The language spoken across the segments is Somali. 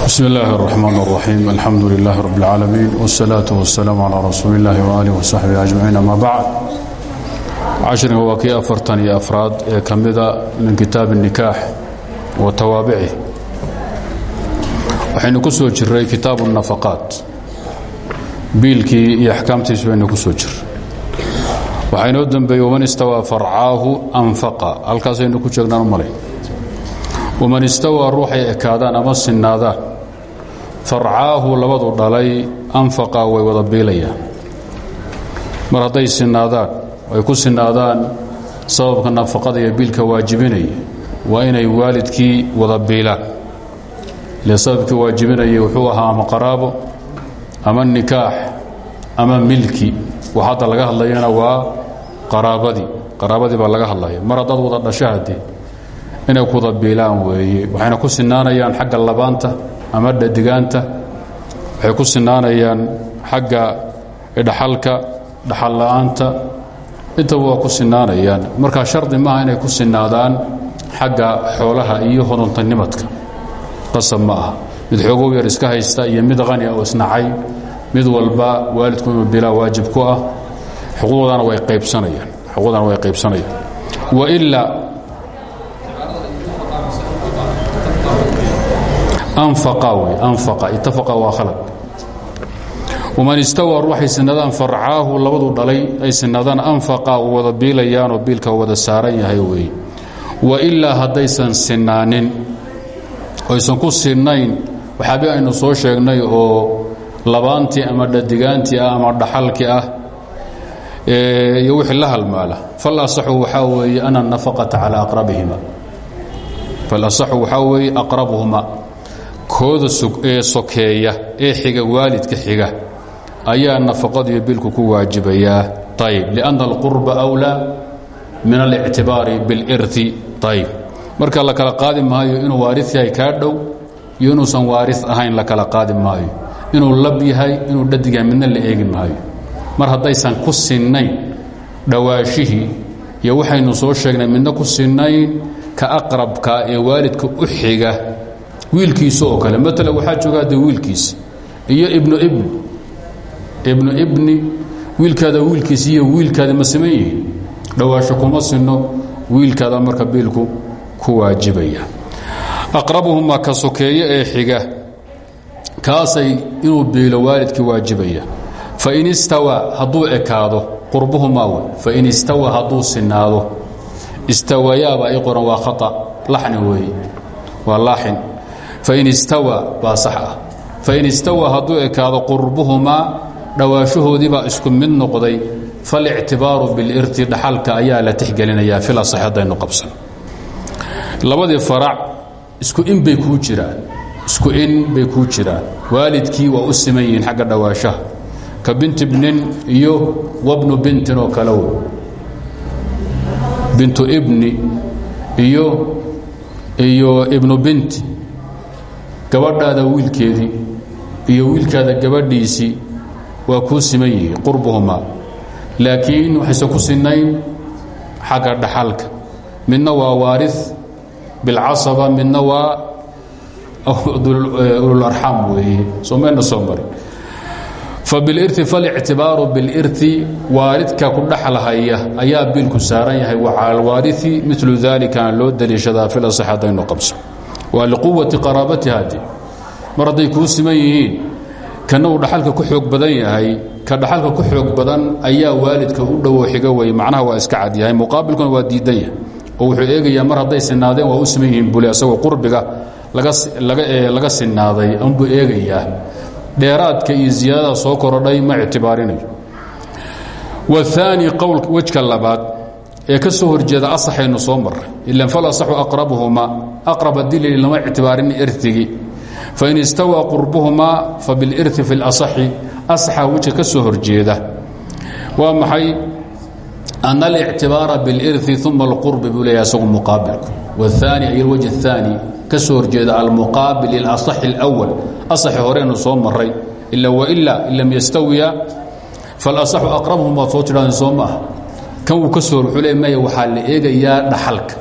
bsm اllahi الرحmn الرaxيim alxamdu لlah rb اlcaalamiin wالsalaaة wالsalaam عalى rasuuli اllahi وalih وsaxbihi aجmaciin ama bacd cashriga waa kii afartan iyo afraad ee ka mida min kitaab الnikaax wa tawaabicih waxaynu ku soo jiray kitaab الnafaqaat biilkii iyo axkaamtiis baynu ku soo jiray waxaa inoo dembeeyey waman istawaa farcaahu anfaqa halkaasaynu ku jeegnaan u malay waman istawaa ruuxay ekaadaan ama sinnaadaan farcaahu labadu dhalay anfaqa way wada biilayaan. Mar hadday sinnaadaan ay ku sinnaadaan sababka nafaqada iyo biilka waajibinaya waa inay waalidkii wada biilaan. Ile sababkii waajibinayay wuxuu ahaa ama qaraabo ama nikaax ama milki. Wax hadda laga hadlayana waa qaraabadii. Qaraabadii baa laga hadlaya. Mar haddaad wada dhasho haddee inay kuwada biilaan weeye. Waxayna ku sinaanayaan xagga labaanta ama dhadigaanta waxay ku sinaanayaan xagga dhaxalka dhaxal la'aanta. Intaba waa ku sinaanayaan. Markaa shardi maaha inay ku sinaadaan xagga xoolaha iyo hodontanimadka qasab ma aha. Mid xoogow yar iska haysta iyo mid qani oo isnacay mid walba waalidku inuu bilaa waajib ku ah. Xuquuqdana way qaybsanayaan. Wailaa waman istawaa ruuxay sinadaan farcaahu labadu dhalay ay sinadaan anfaqa u wada biilayaanoo biilka wada saaran yahay weeye wailaa haddaysan sinaanin oysan ku sinnayn waxaabi aynu soo sheegnay oo labaantii ama dhadigaantii ama dhaxalkii ah iyo wixii la halmaala falasaxu waxaa weeye ana nafaqata calaa aqrabihima falasaxu waxaa weeye aqrabuhuma kooda ee sokeeya ee xiga waalidka xiga ayaa nafaqadiyo bilku ku waajibayaa. Ayb lianna alqurba wlaa min alictibaari bilirti ayb marka la kala qaadi maayo inuu waari yahay kaa dhow iyo inuusan waari ahayn la kala qaadi maayo. Inuu lab yahay inuu dhadig midna la eegi maayo. Mar haddaysan ku sinnayn dhowaashihii iyo waxaynu soo sheegnay midna ku sinnayn ka aqrabka ee waalidka u xiga wiilkiisa oo kale. Maala waxaa jooga de wiilkiisa iyo ibnu ibni ibnu ibni wiilkaada wiilkiisa iyo wiilkaada ma siman yihiin. Dhowaasho kuma sinno wiilkaada marka biilku ku waajibaya. Aqrabuhumaa ka sokeeye ee xiga kaasay inuu biilo waalidkii waajibaya. Fain istawaa hadduu ekaado qurbuhumaa w fain istawaa hadduu sinaado. Istawayaaba ay qoran waa khaa laxni weeye waa laaxin fain istawaa baa sax ah fain istawaa hadduu ekaado qurbuhumaa dhowaashahoodiibaa isku mid noqday falictibaaru bilirti dhaxalka ayaa la tixgelinayaa filasax haddaynu qabsan labadii farac isku in bay kuu jiraan isku in bay kuu jiraan waalidkii waa u siman yihiin ka binti bnin iyo wabnu bintin oo kale bintu ibni iyo iyo ibnu binti gabadhaada wiilkeedii iyo wiilkaada gabadhiisii waa kuu siman yihiin qurbuhumaa laakiin waxayse ku sinnayn xagga dhaxalka. Midna waa waari bilcasaba midna waa ulularxaam weeye soo mayna soo marin fabilirti falictibaaru bilirti waalidka ku dhexlahaya ayaa biilku saaran yahay. Wacala alwaarii milu dalikana loo daliishadaa filasax haddaynu qabso waa liquwati qaraabatihaadi mar hadday kuu siman yihiin kana uu dhaxalka ku xoog badan yahay ka dhaxalka ku xoog badan ayaa waalidka u dhowo xiga wey macnaha waa iska cad yahay muqaabilkuna waa diidan yahay. Oo wuxuu eegayaa mar hadday sinaadeen waa u siman yihiin bule asagoo qurbiga laga sinaaday unbuu eegayaa. Dheeraadka iyo ziyaadada soo korodhay ma ictibaarinayo. Waani wejka labaad ee ka soo horjeeda asaxaynu soo maray ilan falasaxu aqrabuhumaa aqraba dilili lama ictibaarin irtigii fain istawaa qurbuhumaa fabilirti fi lasaxi asaxa wejka ka soo horjeeda. Waa maxay? Ana alictibaara bilirti uma alqurbi buu leeyahay isagu muqaabilku. Waani ay alwajh aani ka soo horjeeda almuqaabil lilasaxi اlأwal asaxi horeynu soo maray ila waila in lam yastawiya falasaxu aqrabhum waad soo tidhahdeen soo kan wuu ka soo wuxuu le maya waxaa la eegayaa dhaxalka.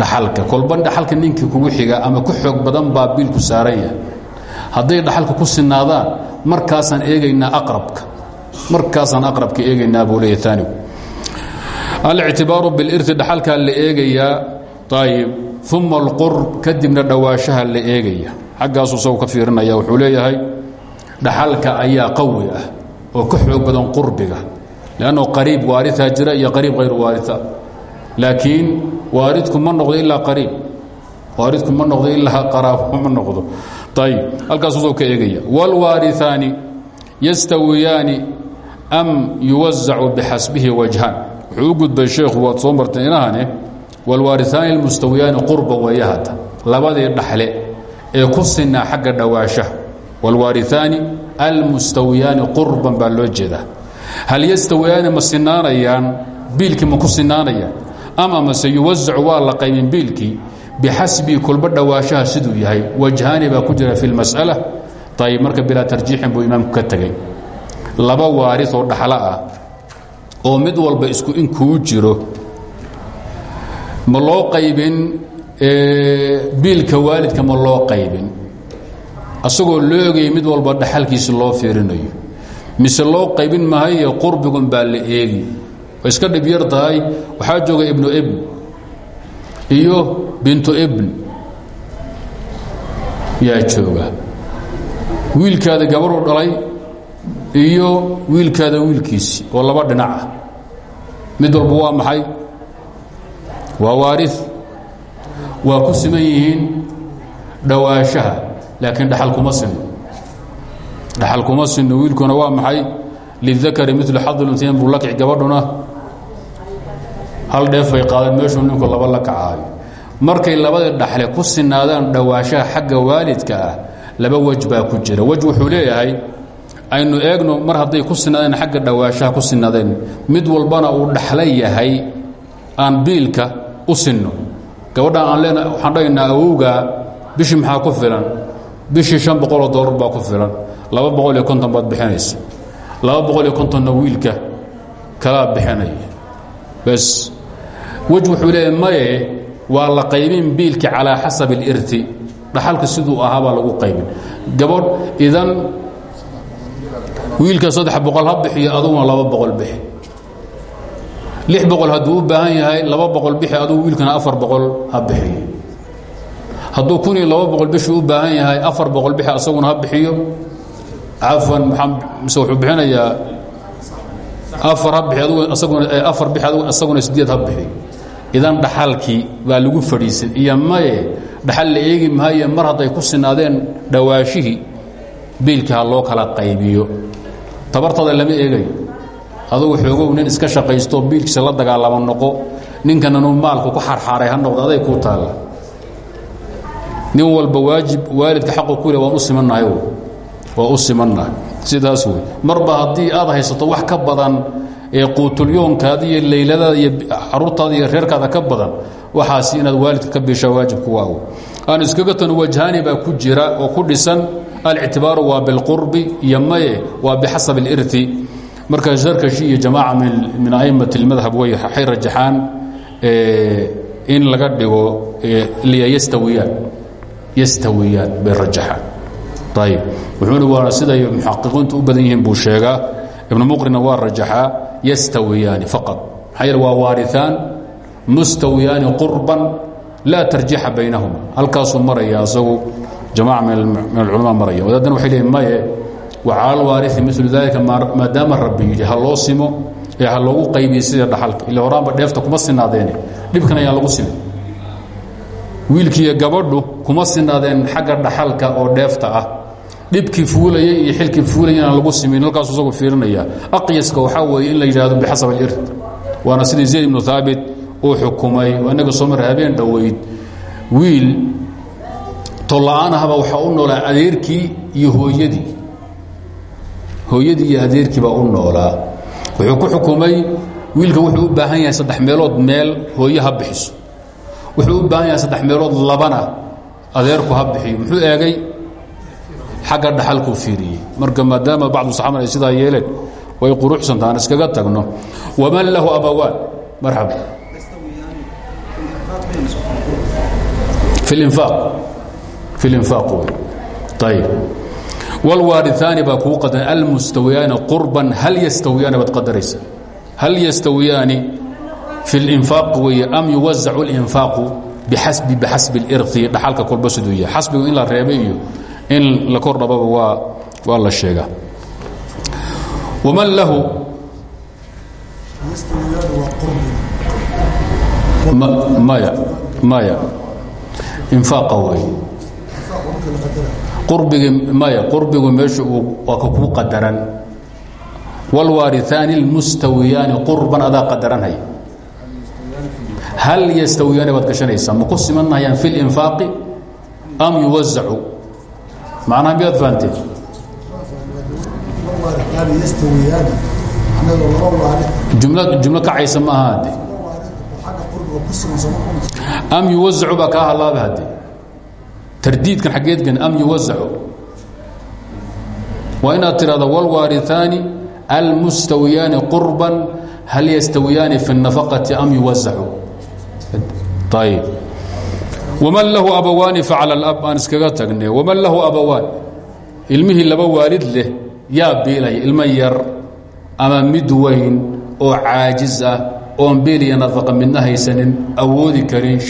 Dhaxalka. Kolban dhaxalka ninkii kugu xiga ama ku xoog badan baa biilku saaran yahay. Hadday ku sinaadaan markaasaan eegaynaa aqrabka. Markaasaan aqrabka eegaynaa buu leeya aanigu alictibaaru bilirti dhaxalkaa la eegayaa ayib uma alqurb kadibna dhowaanshaha la eegaya xaggaasuu isagu ka fiirinaya wuxuu leeyahay dhaxalka ayaa qawi ah oo ka xoog badan qurbiga lanno qariib waariaa jira iyo qariib hayr waaria laakiin waaridku ma noqdo ilaa qariib waaridku ma noqdo ilaa qaraabo ma noqdo ayib halkaasuu ka eegaya wاlwaariثaani yastawiyaani am yuwazacu bixasbihi wajhan wuxuu u gudbay sheekhu waad soo martay inahane wاlwaariثaani اlmustawiyaani qurba weeye hadda labadii dhaxle ee ku sinaa xagga dhowaanshaha wاlwaariثaani almustawiyaani qurban baa loo jeedaa hal yastawiyaani ma sinaanayaan? Biilkii ma ku sinaanayaan? Ama mase yuwazacu waa la qaybin biilkii? Bixasbii kulba dhowaanshaha siduu yahay. Wajhaani baa ku jira fi اlmas'ala ayib marka bilaa tarjiixin buu imaamku ka tegey laba waari oo dhaxlo ah oo mid walba isku in kuu jiro. Ma loo qaybin biilka waalidka ma loo qaybin. Asagoo loo ogayay mid walba dhaxalkiisi loo fiirinayo mise loo qaybin mahaye qurbigun baa la eegi. Way iska dhib yar tahay. Waxaa jooga ibnu ibn iyo bintu ibn. Yaa jooga. Wiilkaada gabaruu dhalay iyo wiilkaada wiilkiisi oo laba dhinac ah. Mid walba waa maxay? Waa waari waa ku siman yihiin dhowaanshaha laakiin dhaxal dhaxal kuma sinno wiilkuna waa maxay? Lidakari milu xadiluntayn buu la kici gabadhuna? Hal dheef bay qaadeen meeshuu ninku laba la kacaayo. Markay labadii dhaxle ku sinaadaan dhowaanshaha xagga waalidka ah laba wej baa ku jira. Wej wuxuu leeyahay aynu eegno mar hadday ku sinaadeen xagga dhowaanshaha ku sinaadeen mid walbana uu dhaxla yahay aan biilka u sinno gabadha aan leena waxaan dhahaynaa awowgaa bishii maxaa ku filan bishii shan boqoloo dollar baa ku filan. Laba boqol iyo konton baad bixinaysa. Laba boqol wiilka kalaa bixinaya bes wej wuxuu maye waa la qaybin biilka calaa xasab اlirti dhaxalka siduu ahaabaa lagu qaybin. Gabadh idan wiilka saddex boqol bixiyo aduguna laba boqol lix boqol hadduu baahan yahay laba boqol bixi wiilkana afar boqol bixiyo hadduu kun iyo laba boqol bishii u baahan yahay afar boqol bixi asaguna ha bixiyo. Cafwan mise wuxuu bixinayaa afar ha bixi adug asaguna afar bixi asaguna sideed ha bixi. Idan dhaxalkii baa lagu fadhiisan. Iyo maye dhaxal la eegi maaye mar hadday ku sinaadeen dhawaashihii biilkii loo kala qaybiyo. Tabartada lama eegayo. Adugu xoogow nin iska shaqaysto biilkiisa la dagaalamo noqo ninkananu maalku ku xarxaaray ha noqdo aday kuu taalla nin walba waajib waalidka xaqu ku le waan u simannahay waa u simannahay. Sidaas wey marba haddii aad haysato wax ka badan ee quutulyoonkaada iyo layladaada iyo caruurtaada iyo reerkaada ka badan waxaas inaad waalidka ka biishaa waajib kuwa aw aan iskaga tan wajhaani baa ku jira oo ku dhisan alictibaaru waa bilqurbi iyo maye waa bixasab اlirti marka sarkashi iyo jamaaca min a'imat اlmadhab way waxay rajaxaan in laga dhigo yastawiyaan yastawiyaan bay rajaxaan ayib wuxuuna waana siday muxaqiqiintu u badan yihiin buu sheegaa. Ibnu muqrina waa rajaxaa yastawiyaani faqad maxaa yeele waa waariثaan mustawiyaani qurban laa tarjixa baynahuma. Halkaasuu maraya asagu jamaca min alculama maraya. Wadaadana waxay leeyiin maye wacala alwaariثi milu dalika maadaama rabbi yidhi ha loo simo ee ha loogu qaybiye sida dhaxalka. Ila horaanba dheefta kuma sinaadeene dhibkan ayaan lagu simin wiilkiiyo gabadhu kuma sinaadeen xagga dhaxalka oo dheefta ah. Dhibkii fuulayay iyo xilkii fuulayay inaan lagu simin halkaasu isagu fiirinaya. Aqyaska waxaa weeye in la yidhahdo bixasab alird waana sidii zayd ibnu haabit uu xukumay oo innaga soo habeen dhoweyd. Wiil tolla-aan ahba noolaa adeerkii iyo hooyadii. Hooyadii iyo adeerkii baa u noolaa. Wuxuu ku xukumay wiilka wuxuu u baahan yahay saddex meelood meel hooye ha bixiso wuxuu u baahan yahay saddex meelood labana adeerku ha bixiyo muxuu eegay? Xagga dhaxalkuu fiiriyey. Marka maadaama bacdu saxaban ay sidaa yeeleen way quruxsantaha an iskaga tagno. Waman lahu abawaan? Marxaba ilinfaaq fi linfaaq wey ayib wlwaariثaani baa kuu qadara almustawiyaani qurban. Hal yastawiyaani baad qadaraysa hal yastawiyaani fi اlinfaaq weeye am yuwazacu اlinfaaqu bixasbi bixasbi اlirhi dhaxalka kolba siduu yahay xasbigu in la reebay iyo in la kor dhababa waa waa la sheegaa waman lahu maya maya infaaqa wey qurbigi maya qurbigu meesha waa ka kuu qadaran wاlwaariثaani اlmustawiyaani qurban adaa qadaranhay hal yastawiyaani baad gashanaysaa ma ku simanayaan fi اlinfaaqi am yuwazacu macnaha miyaad fahanteen jumlo kacaysa ma aha hadde am yuwazacu baa kaa halaaba hadde tardiidkan xaggeedgan am yuwazacu waa inaad tidhahda wاlwaariثaani almustawiyaani qurban hal yastawiyaani fi الnafaqati am yuwazacu ayb waman lahu abawaani facala اlab aan iskaga tagne waman lahu abawaan ilmihii laba waalid leh yaa biilaya ilmo yar ama mid weyn oo caajiz ah oon biiliya nafaqa midna haysanin awoodi karin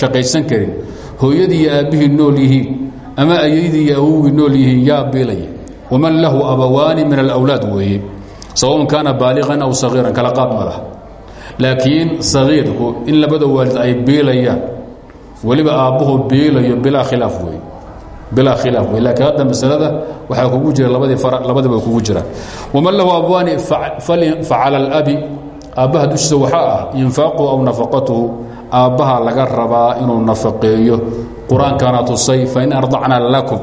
shaqaysan karin hooyadii iyo aabbihii nool yihiin ama ayadii iyo awowgii nool yihiin yaa biilaya waman lahu abawaani min alawlaad weeye sawaun kaana baaliqan aw sagiiran kala qaad ma laakiin sagiirku in labada waalid ay biilayaan weliba aabbuhu biilayo bilaa khilaaf wey bilaa khilaaf wey laakiin hadda masalada waxaa kugu jira labadii labadiba kugu jiraan waman lahu abwaani facala alabi aabbaha dushiisa waxaa ah infaaquhu aw nafaqatuhu aabbaha laga rabaa inuu nafaqeeyo. Qur'aankana tusay fain ardacna lakum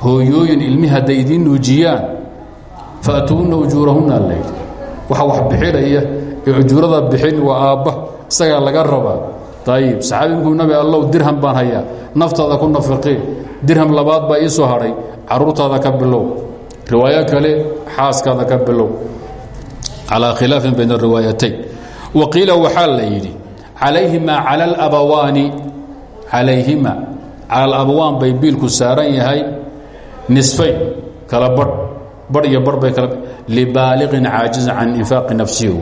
hooyooyin ilmi hadday idiin nuujiyaan faatuuna ujuurahunna layidhi waxa wax bixinaya ee ujuurada bixin waa aabba isagaa laga rabaa. Ayib saxaabimkuu nabi allow dirham baan hayaa naftaada ku nafaqee dirham labaad baa ii soo hadhay ka bilow. Riwaayo kale xaaskaada ka bilow. Calaa khilaafin bayna riwaayatayn. Wa qiila waxaa la yidhi calayhima cala alabawaani. Calayhima cala alabawaan bay biilku saaran yahay nisfayn kala badh badh iyo badh bay kala libaaliqin caajizan can infaaqi nafsihi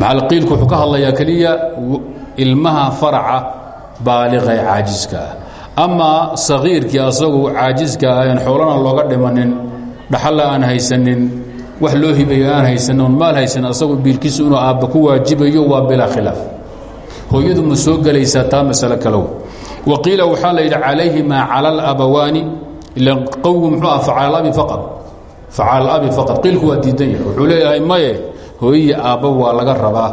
maxalqiilku wuxuu ka hadlayaa keliya ilmaha faraca baaliqa ee caajiska ah. Amaa asagu caajiska ah en xoolana looga dhimanin dhaxalla aan haysanin wax loo hibayo aan haysanin oon maal haysanin asagu biilkiisu inuu aabba ku waajibayo waa bilaa khilaaf. Hooyadu ma soo gelaysaa taa masalo kalow. Wa qiila waxaa la yidhi calayhimaa cala alabawaani ila qowgu muxuu ah facalalabi faqad. Facalalabi faqad. Qiilku waa diidan yahay. Wuxuu leeyahay maye hooyiyi aabba waa laga rabaa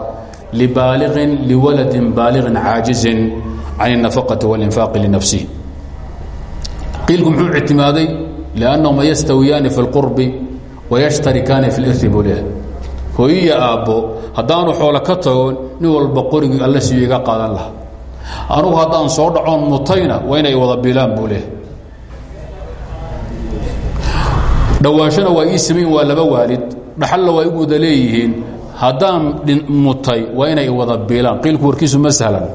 libaaliqin liwaladin baaliqin caajizin can الnafaqati walinfaaqi linafsihi qiilku muxuu ictimaaday liannahuma yastawiyaani fi اlqurbi wayashtarikaani fi اliri buu leeyahay hooyiya aabbo haddaanu xoolo ka tago nin walba qorigii alla siiyo iga qaadan lahaa anugu haddaan soo dhacoon mutayna waa inay wada bilaan buu leeyahay dhawaashana waa ii samayn waa laba waalid dhaxalla waa igu wada leeyihiin. Haddaan mutay waa inay wada biilaan. Iilku warkiisu ma sahlan.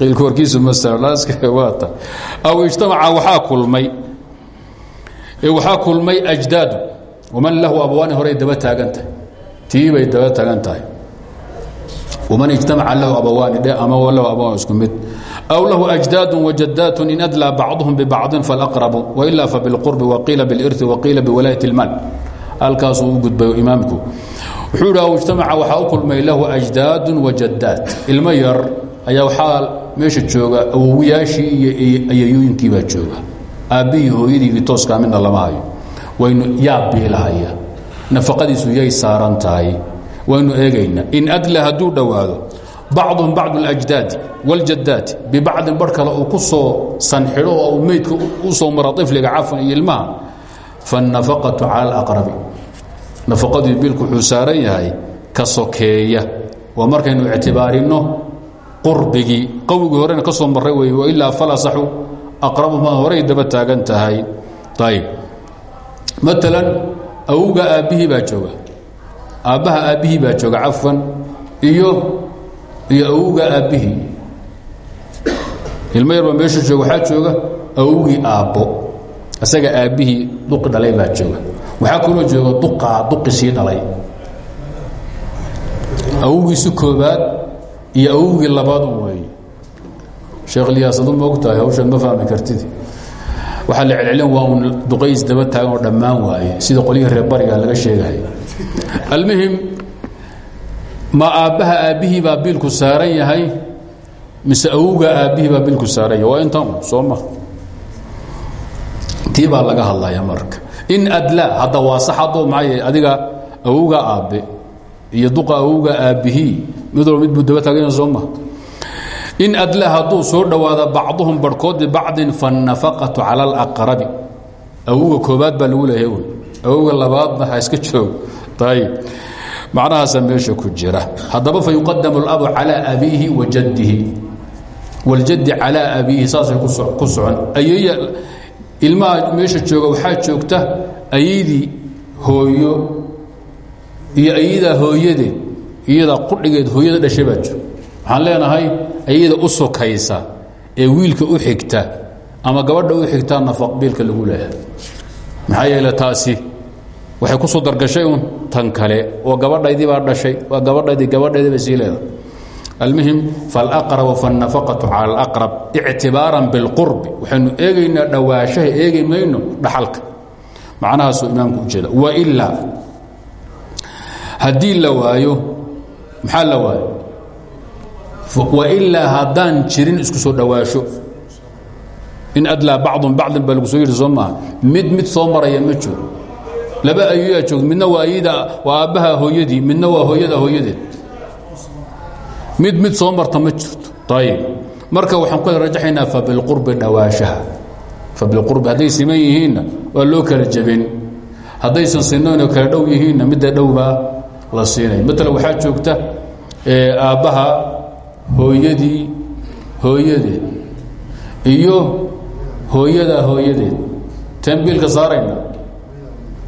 Iilku warkiisu ma sahlanaat aw ijtamaca waaa kulmay. Waxaa kulmay ajdaadu waman lahu abwaani horay daba taagantahay tii daba taagan waman ijtamaca lahu abawaani ama lahu abawaan isku mid. Aw lahu ajdaadu wajadaat in adlaa bacduhum bibacdin falaqrabu wailaa fabilqurbi waqiila biliri waqiila biwalaayat اlmaal halkaasuu u gudbay imaamku wuxuu dhi اجtamaca waxaa u kulmay lahu أجداad وجadaad ilmo yar ayaa waxaa meesha jooga awowiyaashii iyo ayayooyinkii baa jooga aabbihii hooyadiigii tooskaa midna lama hayo waynu yaa biilahaya nafaqadiisu yay saaran tahay waynu eegaynaa in adlى hadduu dhowaado bacduhum bacd اlajdaadi wاljadaati bibacdin bar kale uu ku soo sanxidho oo uu meydka u soo maro ifliga cafan iyo ilmaha faالnafaqaةu calى اlaqrabi nafaqadii biilku wuxuu yahay ka sokeeya. Waa markaynu ictibaarinno qurbigii. Qowigii horena ka soo maray wey wailaa falasaxu aqrabuhuma horay daba taagan tahay. Ayb maalan awowga aabbihii baa jooga. Aabbaha aabbihii baa jooga cafwan. Iyo iyo awowga aabbihii. Ilmo yarbaa meesha jooga waxaa jooga awgii aabbo. Isaga aabbihii duqi dhalay baa jooga waxaa kaloo jooga duqaa duqi sii dhalay. Awgiisi koobaad iyo awgii labaad un weeye sheekh liyaas adu moogtahay hawshaad ma fahmi kartid. Waxaa la celcelin waa un duqays daba taagan oo dhammaan waaye sida qolyihii reer bariga laga sheegahay. Almuhim ma aabbaha aabbihii baa biilku saaran yahay mise awowga aabbihii baa biilku saaran yahay? Waa intan soo ma. Tii baa laga hadlaya marka in adlaa hadda waa maay adiga awowga aabbe iyo duqa awowga aabbihii midoo mid buu daba taaganya soo maha in adlaa hadduu soo dhowaada bacduhum barhkood bibacdin faannafaqatu cala alaqrabi awowga koobaad baa lagu leeyahay wy awowga labaadna ha iska joog ayib macnahaasa meesha ku jira. Haddaba fa yuqadamu alabu calaa abiihi wa jaddihi. Waljaddi calaa abiihi saasay ku socon. Ayeeya ilmaha meesha jooga waxaa joogta ayaydii hooyo iyo ayadaa hooyadeed iyadaa qudhigeed hooyada dhashay baa joog waxaan leenahay ayada u sokaysa ee wiilka u xigta ama gabadha u xigta nafaqbiilka lagu leeyahay. Maxaa yeele taasi waxay ku soo dargashay un tan kale oo gabadhaydii baa dhashay waa gabadhaydii gabadhaydii bay sii leedahay almuhim falaqrabu faannafaqatu cala alaqrab ictibaaran bilqurbi. Waxaynu eegaynaa dhowaanshaha eegi mayno dhaxalka. Macnahaasuu imaamku ujeeda wailaa haddii la waayo maxaa la waayo? Wailaa haddaan jirin isku soo dhowaasho in adlaa bacdun bacdan baa lagu soo yidhi soo maaha. Mid mid soo maraya ma jiro. Laba ayoyaa joog. Midna waa iyada waa aabbaha hooyadii midna waa hooyada hooyadeed mid mid soo marta ma jirto. Ayib marka waxaan ku rajaxaynaa fabilqurbi dhawaashaha fabilqurbi hadday siman yihiinna waa loo kala jebin. Haddaysan sinoynoo kala dhow yihiinna midda dhowbaa la siinay. Matala waxaa joogta aabbaha hooyadii hooyadeed iyo hooyada hooyadeed. Tembiilka saarayna.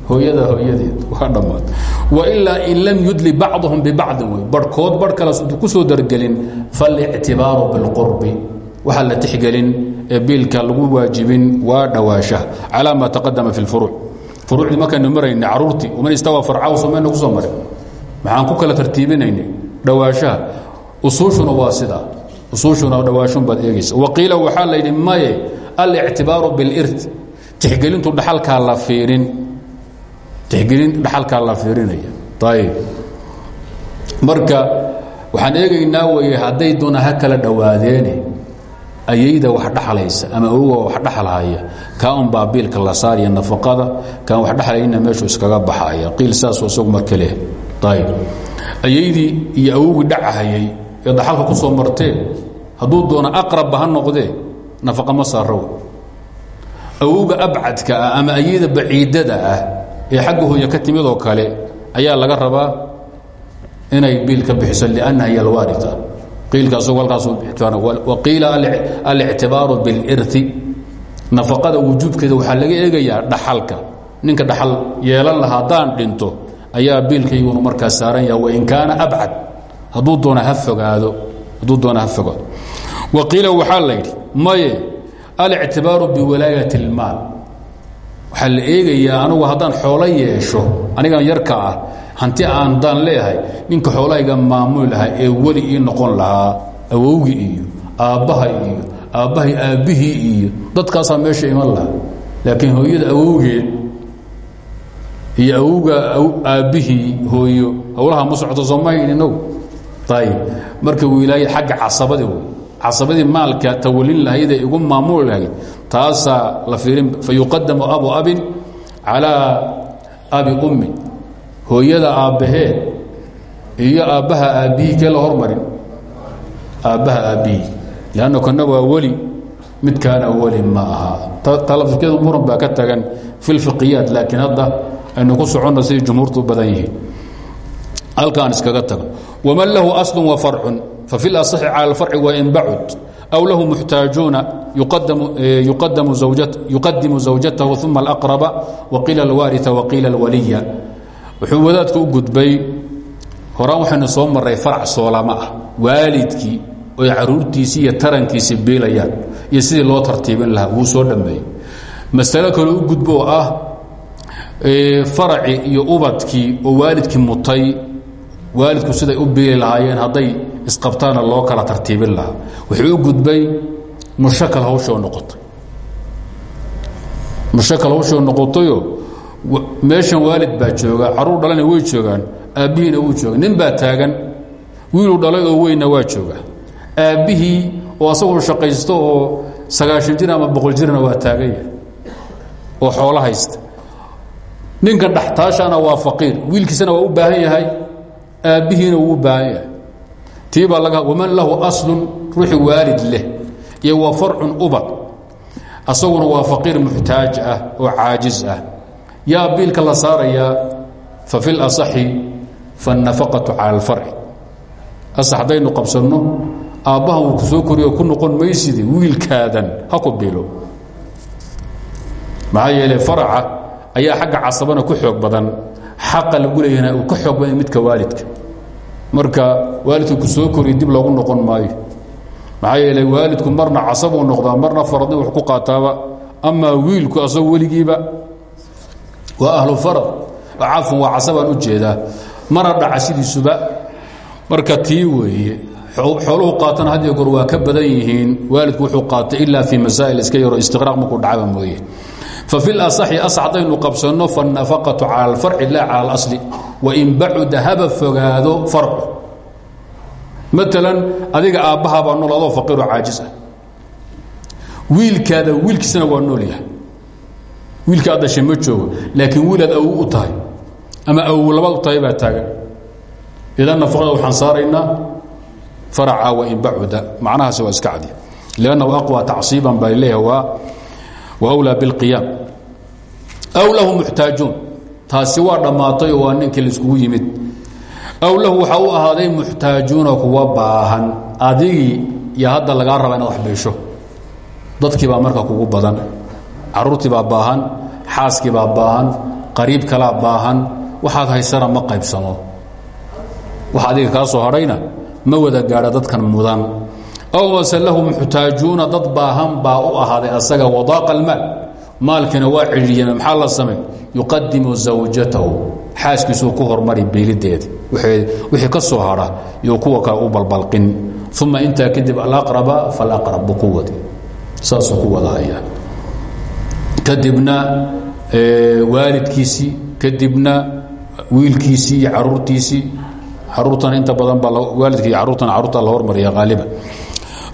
Hooyada hooyadeed. Waa dhammaad wailaa in lam yudli bacduhum bibacdin wey barhkood barh kale ku soo dargelin faاlictibaaru biاlqurbi waxaa la tixgelin ee biilka lagu waajibin waa dhawaashaha calaa ma taqadama fi اlfuruuc furuucdii markaynu marayna caruurtii man istawa farcahu somayna ku soo marin maxaan ku kala tartiibinaynay dhawaashaha usuushuna waa sidaa usuushuna dhawaashun baad eegaysa waqiila waxaa la yidhi maye alictibaaru biاlird tixgelintu dhaxalkaa la fiirin tixgelin dhaxalkaa la fiirinaya. Ayib marka waxaan eegaynaa weye hadday doona ha kala dhowaadeene ayayda wax dhaxlaysa ama awoga wax dhaxalhaya kaa un baa biilka la saariya nafaqada kaan wax dhaxlayna meeshu iskaga baxaya. Qiil saasoo isagu marka leh. Ayaydii iyo awogii dhacahayay ee dhaxalka ku soo martee hadduu doono aqrabba ha noqdee nafaqa ma saaraw awowga abcadka ah ama ayada baciidada ah ee xagga hooya ka timid oo kale ayaa laga rabaa inay biil ka bixiso liannaha hiy alwaarita qiilka asagoo halkaasu waqiila alictibaaru biاlirti nafaqada wujuubkeeda waxaa laga eegayaa dhaxalka. Ninka dhaxal yeelan laha haddaan dhinto ayaa biilkaygunu markaa saaran yaha wain kaana abcad. Hadduu doona ha fogaado. Doona ha fogaado. Waqiila waxaa la yidhi maye alictibaaru biwalaayat اlmaal waxaa la eegayaa anugu haddaan xoolo yeesho anigan yarka ah hanti aan daan leeyahay ninka xoolahayga maamuli ee weli ii noqon lahaa awowgii iyo aabbaha iyo aabbahay aabbihii iyo dadkaasaa meesha iman lahaa. Laakiin hooyada awowgeed iyo awowga aabbihii hooyo howlaha ma socoto soomahyn inagu ayib marka wilaaya xagga casabada casabadii maalka tawalin lahayd ee igu maamuli lahayd taasaa la fiirin fayuqadamu abu abin calaa abi ummin hooyada aabbahee iyo aabbaha aabbihii kee la hormarin? Aabbaha aabbihii lanno kana waa weli midkaana weli ma aha. Talafkeedu muran baa ka tagan fi lfiqiyaat laakiin hadda aynu ku soconno siday jumhuurtu u iskaga tago. Waman lahu aslu wa farcun fafi اlaصxi calى اlfarci wain bacud aw lahu muxtaajuuna yuqadimu zawjatahu uma اlأqraba waqiila اlwaariثa waqiila اlwaliya wuxuu wadaadku u gudbay horaan waxaynu soo maray farc soolama ah waalidkii oy caruurtiisii iyo tarankiisii biilayaan iyo sidii loo tartiibin lahaa wuu soo dhammeeyey masalo kale u gudbo oo ah faraci iyo ubadkii oo waalidkii mutay waalidku siday u biili lahaayeen hadday isqabtaana loo kala tartiibin lahaa. Wuxuu u gudbay mushakal hawshoo noqotay. Mushakal hawshoo noqotayo meeshan waalid baa jooga carruur dhalana way joogaan aabbihiina wuu jooga nin baa taagan wiiluu dhalay oo weynna waa jooga. Aabbihii oo asagoo shaqaysto oo sagaashan jir ama boqol jirna waa taaganya oo xoolo haysta. Ninka dhextaashana waa faqiir wiilkiisana waa u baahan yahay aabbihiina wuu baahan yahay. Baa laga waman lahu aslun ruuxi waalid leh iyo wa farcun ubad asaguna waa faqiir muxtaaj ah oo caajiz ah. Yaa biilka la saarayaa fa fi lasaxi faannafaqatu cala alfarci. Asax haddaynu qabsanno aabbahan uu ku soo koriyo ku noqon maysidi wiilkaadan ha ku biilo. Maxaa faraca ayaa xagga casabana ku xoog badan xaqa lagu leeyahna uu ka xoog badan midka waalidka. Marka waalidku ku soo koriyo dib loogu noqon maayo. Maxaa yeelay waalidku marna casabuu noqdaa marna faradni wax ku qaataaba. Amaa wiilku asagoo weligiiba waa ahlu farad cafun waa casabaan u jeedaa. Mana dhaca sidiisuba. Marka tii weeye xooluhu qaatana had iyo goor ka badan yihiin waalidku wuxuu qaatay ilaa fii masaa'il iska yaro istiqraaq markuu dhacaba mooye fafi lasaxi as haddaynu qabsanno faannafaqatu cala alfarci laa cala alasli. Wain bacuda haba fogaado farcu maalan adiga aabbahabaa nool adoo faqiiroo caajis ah. Wiilkaada wiilkiisana waa nool yahay. Wiilka aad dashay ma joogo laakiin wiilaad awow u tahay. Ama awow labaad u tahay baa taagan. Idan nafaqada waxaan saaraynaa faraca wain bacuda. Macnahaasi waa iska cadi liannahu aqwa tacsiiban baa leeyahay waa wawlaa bilqiyaam aw lahu muxtaajuun taasi waa dhammaatay oo waa ninkii laiskugu yimid. Aw lahu waxaa u ahaaday muxtaajuuna kuwa baahan. Adigii iyo hadda lagaa raba inaad wax biisho. Dadkii baa marka kugu badan. Caruurtii baa baahan. Xaaskii baa baahan. Qariib kalaa baahan. Waxaad haysana ma qaybsamo waxa adiga kaa soo hadhayna ma wada gaadha dadkan mudan. Aw mase lahu dad baahan baa u ahaaday asaga wadaaqa almaal maalkiina waa cidhiyame maxaa la samay? Yuqadimu zawjatahu. Xaaskiisuu ku hormari biilideeda wixii ka soo hadha iyo kuwa kale u balbalqin. Uma intaa kadib alaqraba falaqrab buu ku ku wadahaya kadibna waalidkiisii kadibna wiilkiisii iyo caruurtiisii inta badan baa waalidka iyo caruurtana carruurta la hormariya haaliban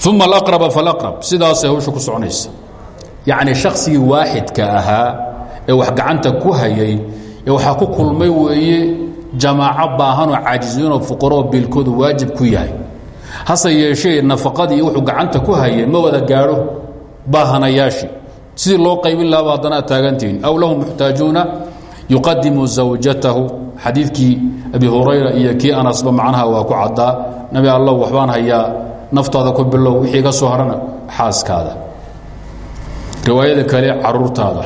uma alaqraba falaqrab sidaasay hawsha ku soconaysa yacni shaksigii waaxidka ahaa ee wax gacanta ku hayay ee waxaa ku kulmay weeye jamaaco baahanoo caajiziinoo fuqaroo biilkoodu waajib ku yahay. Hase yeeshee nafaqadii wuxuu gacanta ku hayay ma wada gaadho baahanayaashii. Sidii loo qaybin lahaaba haddana ad taagantihiin aw lahu muxtaajuuna yuqadimu zawjatahu. Xadiidkii abi hurayra iyo kii anasba macnaha waa ku caddaa. Nabi allow waxbaan hayaa naftaada ku bilow wixii ka soo hadhana xaaskaada riwaayada kale caruurtaada.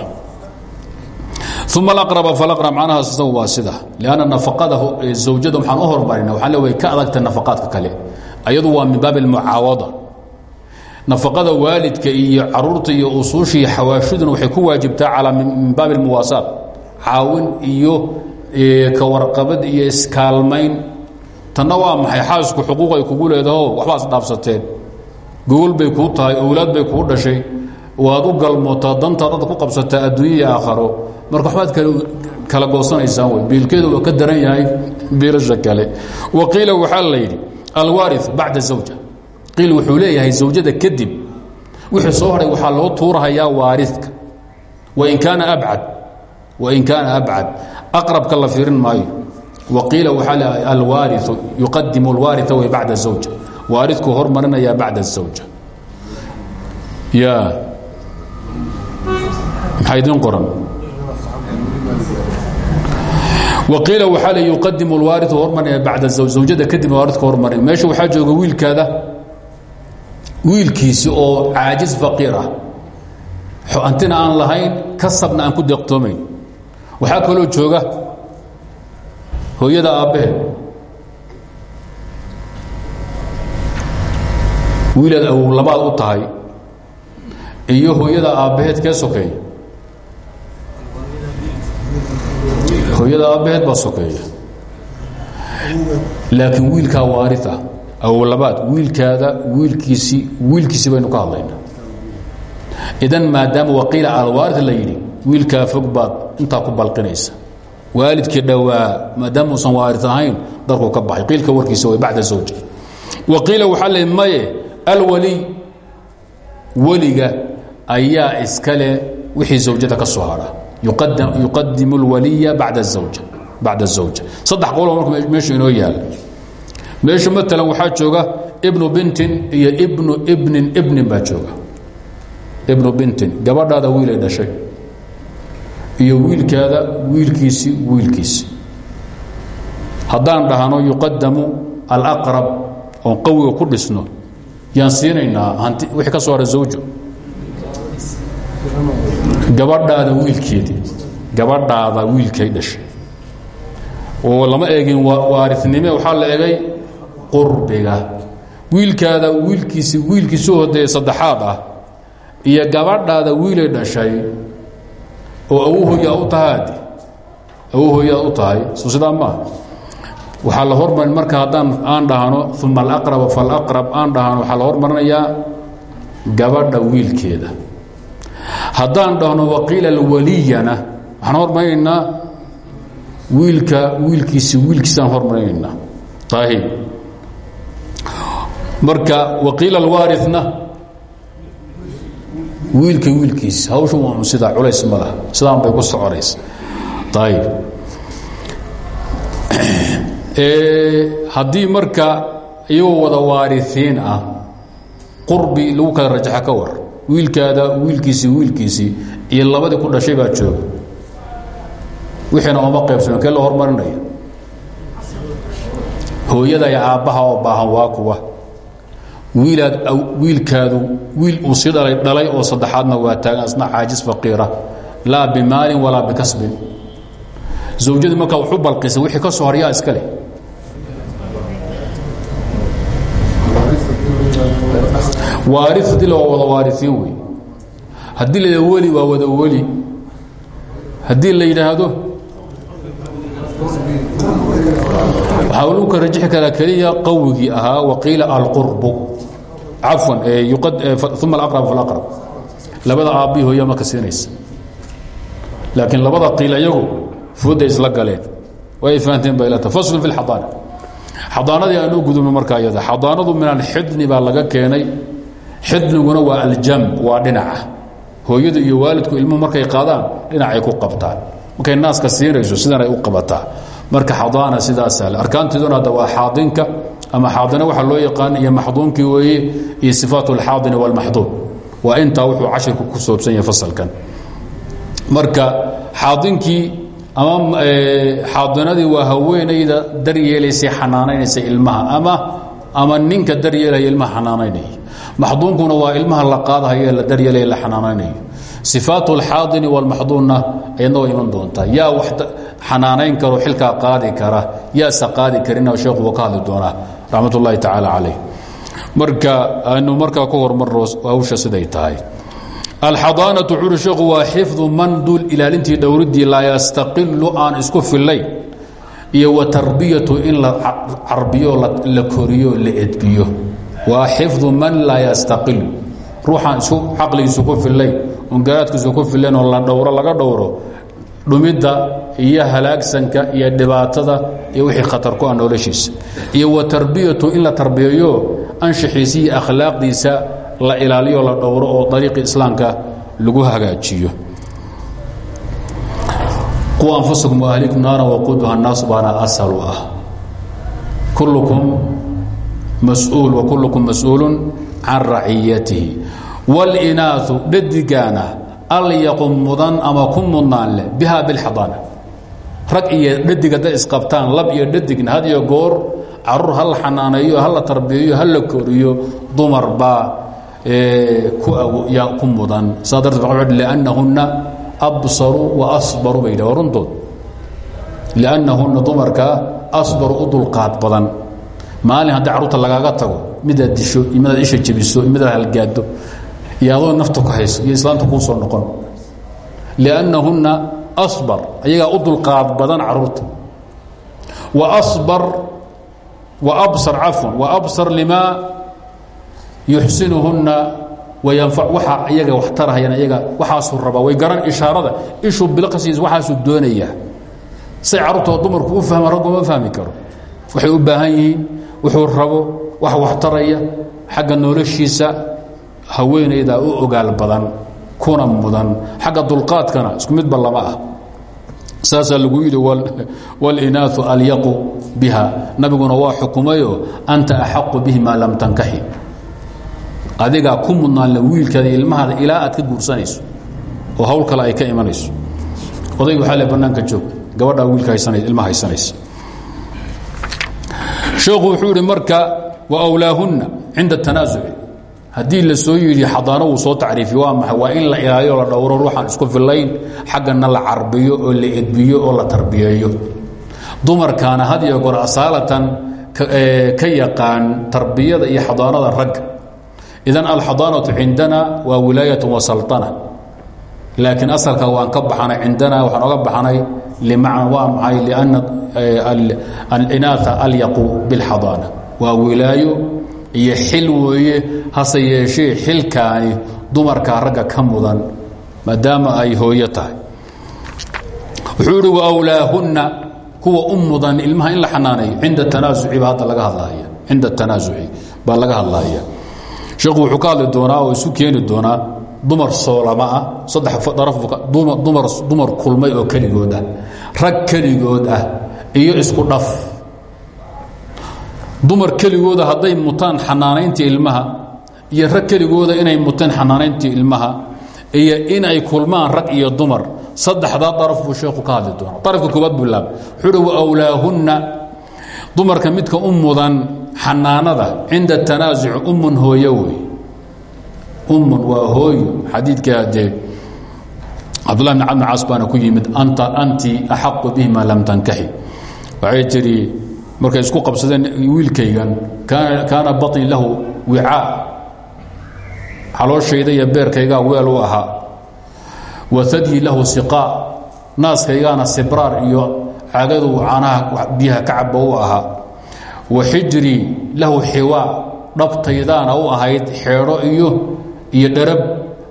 uma alaqraba falaqrab macnahaas isagu sida. lianna nafaqada zawjada waxaan u hormarina waxaan le way ka adagta nafaqaadka kale. ayadu waa min baab almucaawada nafaqada waalidka iyo carruurta iyo usuusha iyo xawaashiduna waxay ku waajibtaa calaa min baabi almuwaasaat caawin iyo ka warqabad iyo iskaalmayn tanna waa maxay xaasku xuquuq ay kugu leedaho waxbaa isdhaafsateen gogol bay kuu tahay owlaad bay kuu dhashay waad u galmootaa dantaad ad ku qabsataa adduunya iyo aakharo. Marka waxbaad kala goosanaysaan wey biilkeedu waa ka daran yahay biilasha kale. Wa qiila waxaa la zawja. Qiil wuxuu leeyahay zawjada kadib wixii soo hadhay waxaa loo tuurahayaa waaridka wain kaana abcad. Wain kaana abcad. Aqrabka la fiirin maayo. Wa qiila waxaa le alwaariu yuqadimu alwaaria zawja. Waaridku hormarinayaa bacda zawja. Ya maxaa idin qoran waqiila waxaa le yuqadimu alwaariu hormarinaya bacda zawjada kadib waaridka hormarin meesha waxaa jooga wiilkaada wiilkiisi oo caajis faqiir ah antina aan lahayn kasabna aan ku deeqtoomayn waxaa kaloo jooga hooyada aabbaheed wiilaad awow iyo hooyada aabbaheed kee sokeeya hooyada aabbaheed baa sokeeya. Laakiin wiilkaa waaria awlabaad wiilkaada wiilkiisii wiilkiisii baynu ka hadlayna. Idan maadaama waqiila alwaari la yidhi wiilkaa fog baad intaa ku balqinaysa. Waalidkii dhowaa maadaama uusan waari ahayn darkuu ka baxay. Qiilka warkiisa way bacda zawj waqiila waxaa le maye alwaliy weliga ayaa iskale wixii zawjada ka soo hadha yuqadimu اlwaliya bada zawja bacda الزawja saddex qowlo marka meeshu inoo yaala meesha maalan waxaa jooga ibnu bintin iyo ibnu ibnin ibnin baa jooga ibnu bintin gabadhaada wiilay dhashay iyo wiilkaada wiilkiisii wiilkiisi haddaan dhahno yuqadamu alaqrab oon qawiga ku dhisno yaan siinaynaa hanti wixii ka soo hara zawjo gabadhaada wiilkeedii gabadhaada wiilkay dhashay. Oo lama eegin waarinime waxaa la egay qurbiga. Wiilkaada wiilkiisi wiilkiisu hodee saddexaad ah iyo gabadhaada wiilay dhashay oo awuhoyaa u tahaadi awuhoyaad u tahay so sidaa la hormarin marka haddaan aan dhahno uma alaqraba falaqrab aan dhahno waxaa la hormarinayaa gabadha wiilkeeda haddaan dhahno waqiila alwaliyana waxaan hormarinaynaa wiilka wiilkiisi wiilkiisaan hormarinaynaa ahib marka waqiila alwaarina wiilka wiilkiisi hawsha waa sidaa culays ma sidaan bay ku soconaysa. Ayib haddii marka iyagoo wada waariiin ah qurbi lagu kala rajaxa ka war wiilkaada wiilkiisii wiilkiisii iyo labadii ku dhashay baa jooga. Wixiina ooma qaybsano kee la hormarinaya hooyada iyo aabbaha oo baahan waa kuwa. Wiilaad wiilkaadu wiil uu sii dhalay dhalay oo saddexaadna waa taagan asna caajis faqiira. Laa bimaalin walaa bikasbin. Zawjadu markaa wuxu balqisa wixii ka soo horyaa iska waari haddii la wada waariiin wey haddii la weli waa wada weli. Haddii la yidhaahdo waxaa lagu ka rajixi karaa keliya qawigii ahaa waqiila alqurbu. Cafwan uma alaqrab falaqrab labada aabbii hooya marka siinaysa. Laakiin labada qiil iyagu fooda isla galeen. Way fahanteen ba ilata faslun fi lxadaana xadaanadii aanuu gudubno markaa iyada xadaanadu min alxidni baa laga keenay xidniguna waa aljamb waa dhinaca hooyadu iyo waalidku ilmuhu markay qaadaan dhinacay ku qabtaan. Markay naaska siinayso sidan ay u qabataa. Marka xadaana sidaasa arkaanteeduna hadda waa xaadinka ama xaadina waxa loo yaqaan iyo maxduunkii weeye iyo sifaat اlxaadini wاlmaxduun waa intaa wuxuu cashirku ku soobsan yahay fasalkan. Marka xaadinkii ama xaadinadii waa haweenayda daryeelaysay xanaanaynaysa ilmaha ama ama ninka daryeelaya ilmaha xanaanaynaya maxduunkuna waa ilmaha la qaadahayo la daryeelaya la xanaanaynayo sifaat اlxaadini wاlmaxduunna ayadna way iman doontaa yaa wax xanaanayn karo xilkaa qaadi kara. Yaase qaadi karina sheekhu wuu ka hadli doonaa raxmat ullahi tacaala calayh. Marka aynu markaa ku hormarno hawsha siday tahay. Alxadaanatu wuxuuri sheekhu waa xifdu man duul ilaalintii dhowriddii laa yastaqilu aan isku fillayn iyo wa tarbiyatu in la carbiyo la koriyo la edbiyo waa xifdu man laa yastaqilu. Ruuxaan isu caqligiisu ku fillayn oon garaadkiisu ku fillayn oo la dhowro laga dhowro dhumidda iyo halaagsanka iyo dhibaatada iyo wixii khatar ku ah noloshiisa. Iyo wa tarbiyatu in tarbiyayo anshaxiisa iyo akhlaaqdiisa la ilaaliyo la dhowro oo dariiqi islaamka lagu hagaajiyo. Qu anfusakum waahlikum naara waquuduha الnaas baana asal u ah. Kullukum mas'uul wa kullukum mas'uulu can raciyatihi wاlinaau dhadigaana alyaqum mudan ama ku mudnaan leh biha bilxadaana rag iyo dhadig hadday isqabtaan lab iyo dhadigna had iyo goor carruur ha la xanaaneeyo ha la tarbiyeeyo ha la koriyo dumar baa ku mudan. Saa darteed liannahunna absaru wa asbaru bay yidhah runtood. Liannahunna dumarkaa asbaru u dulqaad badan maalin haddii carruurta lagaaga tago midaad disho midaad isha jebiso midaad halgaado iyo adoo nafta ku hayso iyo islaamta kuu soo noqon. Liannahunna asbar ayagaa u dulqaad badan carruurta wa asbar wa absar cafwan wa absar limaa yuxsinuhunna wayanfac waxa iyaga wax tarahayaan iyaga waxaasuu rabaa. Way garan ishaarada ishuu bilqasiis waxaasuu doonayaa. Say carruurtoo dumarku u fahma raggu ma fahmi karo. Waxay u baahan yihiin wuxuu rabo wax wax taraya xagga noloshiisa haweenaydaa u ogaal badan kuna mudan. Xagga dulqaadkana isku midba lama ah saasaa lagu yidhi wاlinaau alyaqu biha. Nabiguna waa xukumayo anta axaqu bihi maa lam tankaxi adigaa ku mudnaanle wiilkaada ilmahaada ilaa aad ka guursanayso oo hawl kale ay ka imanayso. Odayga waxaa le bannaanka joog gabadhaa wiilka ilma haysanaysa sheekhu wuxuu idhi marka wawlaahunna cinda tanaasuci haddii la soo yidhi xadaano wuu soo tacriifiy waa maxay? Waa in la ilaaliyo la dhowro ruuxaan isku fillayn xaggana la carbiyo oo la edbiyo oo la tarbiyeeyo. Dumarkaana had iyo goor asaalatan ka yaqaan tarbiyada iyo xadaanada ragga idan alxadaanatu cindana waa wilaayat wa salطana laakiin asalka waan ka baxanay cindana waxaan oga baxnay waa maxay lianna alinaaa alyaqu biاlxadaana waa wilaayo iyo xil weeye hase yeeshee xilkaani dumarkaa ragga ka mudan maadaama ay hooyo tahay wuxuu ihi wawlaahunna kuwa u mudan ilmaha in la xanaaneeyo cinda tanaasuci baa hadda laga hadlaya cinda tanaasuci baa laga hadlaya sheekhu wuxuu ka hadli doonaa oo isu keeni doonaa dumar soolama ah saddex dumar kulmay oo keligood ah rag keligood ah iyo isku dhaf. Dumar keligooda hadday mutaan xanaanayntii ilmaha iyo rag keligooda inay muteen xanaanayntii ilmaha iyo in ay kulmaan rag iyo dumar saddexdaa daraf buu sheekhu ka hadli doona darafka koobaad buu laab wuxuu uhi wawlaahunna dumarka midka u mudan xanaanada cinda tanaasuci ummun hooyo wey ummun waa hooyo xadiidkaa dee cabdullahi bn cabdin caas baana ku yimid anti axaqu bihi maa lam tankaxi waxay tidhi markay isku qabsadeen wiilkaygan kaana baطni lahu wicaa xalooshayda iyo beerkaygaa weel u ahaa. Wa hadyi lahu siqaa naaskaygaana sibraar iyo cagadu canaha biyaha ka caba u ahaa. Wa xijrii lahu xiwaa dhabtaydaana u ahayd xeedho iyo iyo dharab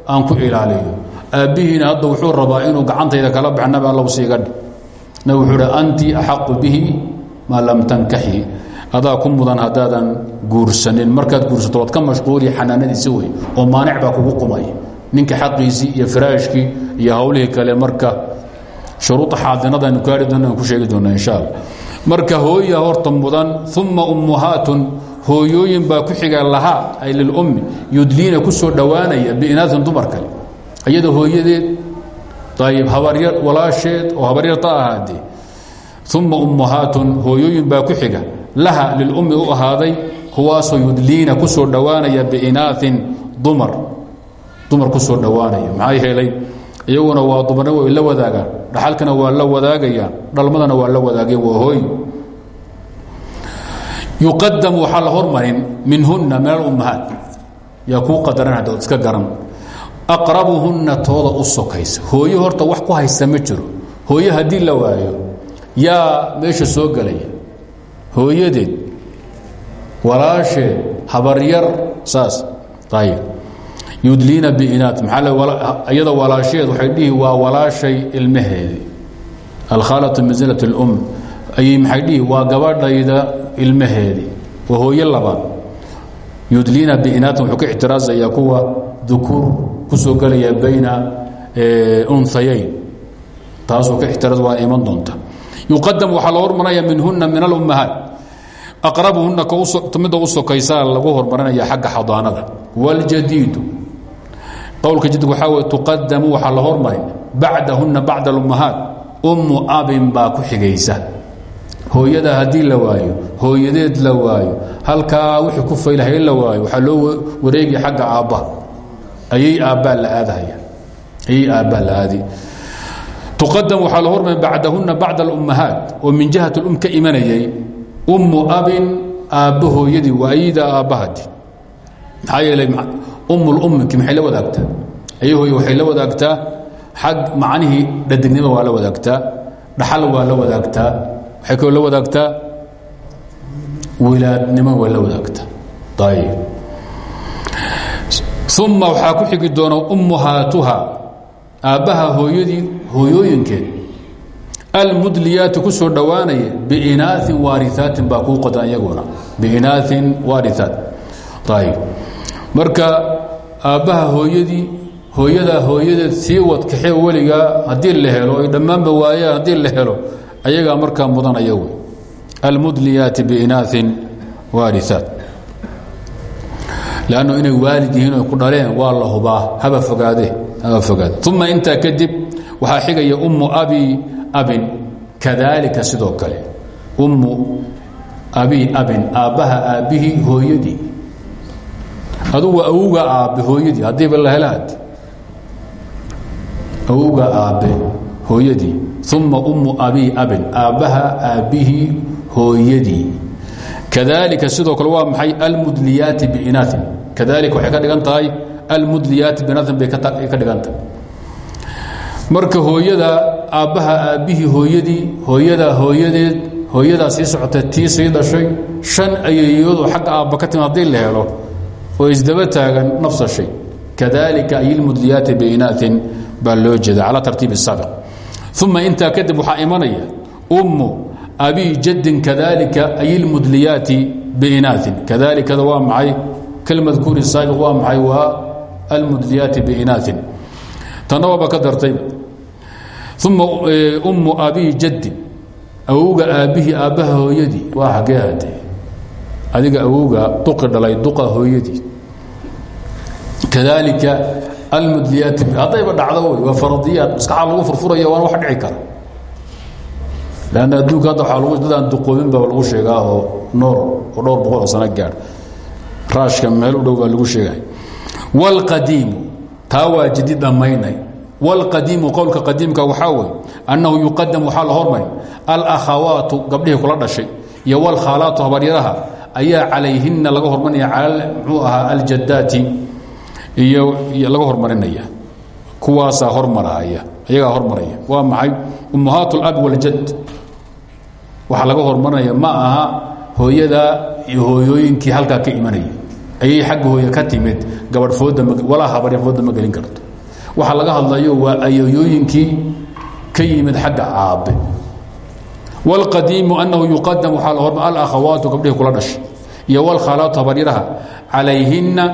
aan ku ilaaliyo. Aabbihiina hadda wuxuu rabaa inuu gacantayda kala bax nabi siigadhi nabi wuxuu hi anti axaqu bihi maa lam tankaxi adaa ku mudan haddaadan guursanin. Markaad guursato waad ka mashquuli xanaanadiisi wey oo maanic baa kugu qumay. Ninka xaqiisii iyo firaashkii iyo hawlihii kale marka shuruuda xaadinadaynu gaari doona ku sheegi doona insha alla marka hooya horta mudan uma ummuhaatun hooyooyin baa ku xiga lahaa ay lilummi yudliina ku soo dhowaanaya biinaatin dumar kale iyada hooyadeed ayib habaryar walaasheed oo habaryarta ahaadee uma ummuhaatun hooyooyin baa ku xiga laha lilummi u ahaaday kuwaasoo yudliina ku soo dhowaanaya biinaain dumar. Dumar ku soo dhowaanaya maxaa yeelay iyaguna waa dumarna way la wadaagaan dhaxalkana waa la wadaagayaan dhalmadana waa la wadaageen waa hooy yuqadam waxaa la hormarin minhunna min alummahaat yaa kuu qadaran hadda od iska garan aqrabuhunna tooda u sokaysa hooyo horta wax ku haysta ma jiro hooyo haddii la waayo yaa meesha soo gelaya hooyadeed walaasheed habaryar saas ayib yudliina biinaat maxaa iyada walaasheed waxay dhihi waa walaashay ilmaheedii alkhaalatu mansilat اlum ayay maxay dhihi waa gabadhayda ilmaheedii waa hooyo labaad. Yudliina biinaatin wuxuu ka ixtiraasayaa kuwa dukuur ku soo bayna unhayayn taasuu ka ixtiraas waa iman doonta. Yuqadam waxaa la hormarinaya minhuna min alummahaat aqrabuhuna midda u sokaysaa lagu hormarinaya xagga xadaanada. Waljadiidu qowlka jadid waxaa wey tuqadamu waxaa la hormarin. Bacdahuna bacda alummahaat ummu abin baa ku xigaysa hooyada haddii la waayo hooyadeed la waayo halkaa wixii ku faylahay la waayo waxaa loo wareegaya xagga aabbaha ayay aabbaa la aadahaya ayay aabbaa la aadi. Tuqadam waxaa la hormarin bacdahuna bacda alummahaat oo min jihat lum ka imanayay ummu abin aabba hooyadii waa ayda aabbahadi maxaa yeelay umulumminki maxay la wadaagtaa? Ayahoy waxay la wadaagtaa xag macnihii dhadignimo waa la wadaagtaa dhaxal waa la wadaagtaa waxay kaloo la wadaagtaa? Wilaadnimo la wadaagtaa. Ayb uma waxaa ku xigi doona ummuhaatuha aabbaha hooyadii hooyooyinkeed almudliyaati ku soo dhowaanaya biinaain waarithaatin baa kuu qodan iyaguna biinaain waarihaat ayb marka aabbaha hooyadii hooyadaa hooyadeed sii wadkaxee weligaa haddii la helo ay dhammaanba waayaan haddii la helo ayagaa markaa mudanaya wey almudliyaati biinaain waarihaat lannu inay waalid yihiin oy ku dhaleen waa la hubaa. Haba fogaade haba fogaade. Uma intaa kadib waxaa xigaya ummu abi abin. Kadaalika sidoo kale. Ummu abi abin aabbaha aabbihii hooyadii. Adugu awowga aabbe hooyadii haddiiba la helaad. Awowga aabbe hooyadii uma ummu abi abin aabbaha aabbihii hooyadii kadalika sidoo kale waa maxay almudliyaati biinaain kadalika waxay ka dhigan tahay almudliyaati binaain bay ka dhigan tahay marka hooyada aabbaha aabbihii hooyadii hooyadaa hooyadeed hooyadaa sii socota tii sii dhashay shan ayeeyoodoo xagga aabba ka timi haddii la helo oo isdaba taagan nafsa shay kadalika ay lmudliyaati biinaain baa loo jeeda calaa tartiib saabiq uma intaa kadib waxaa imanaya ummu abi jaddin kadalika ay lmudliyaati biinaain kadalikada waa maxay kalmadkuuri saabiq waa maxay waa almudliyaati biinaain tanna waaba ka dartayba uma ummu abi jaddi awowga aabbihii aabbaha hooyadii waa xaggee hadee adiga awowga duqi dhalay duqa hooyadii kadalika almudliyaati haddayba dhacdo wey waa faradiyaad maskaxaa lagu furfuraya waana wax dhici kara lanna adduunka hadda waa lagu dadaan duqoobin baa lagu sheegaa oo nool oo dhowr boqol oo sano gaadh raashka meel u dhow baa lagu sheegay wاlqadiimu taa waa jidi dhammaynay wاlqadiimu qowlka qadiimka waxaa wey annahu yuqadam waxaa la hormari alakhawaatu gabdhihii kula dhashay iyo wاlkhaalaatu habaryaraha ayaa calayhina laga hormarinaya cala mxuu ahaa aljadaati iyo laga hormarinaya kuwaasaa hormaraya iyagaa hormaraya waa maxay ummahaat اlab wاljad waxaa laga hormarinaya ma aha hooyada iyo hooyooyinkii halkaa ka imanaya ayay xagga hooye ka timid gabadh fooda walaa habarya fooda ma gelin karto waxa laga hadlayo waa ayooyooyinkii ka yimid xagga aabbe wاlqadiimu anahu yuqadam waxaa la horma alakhawaatu gabdhihii kula dhashay iyo wاlkhaalaatu habaryaraha calayhina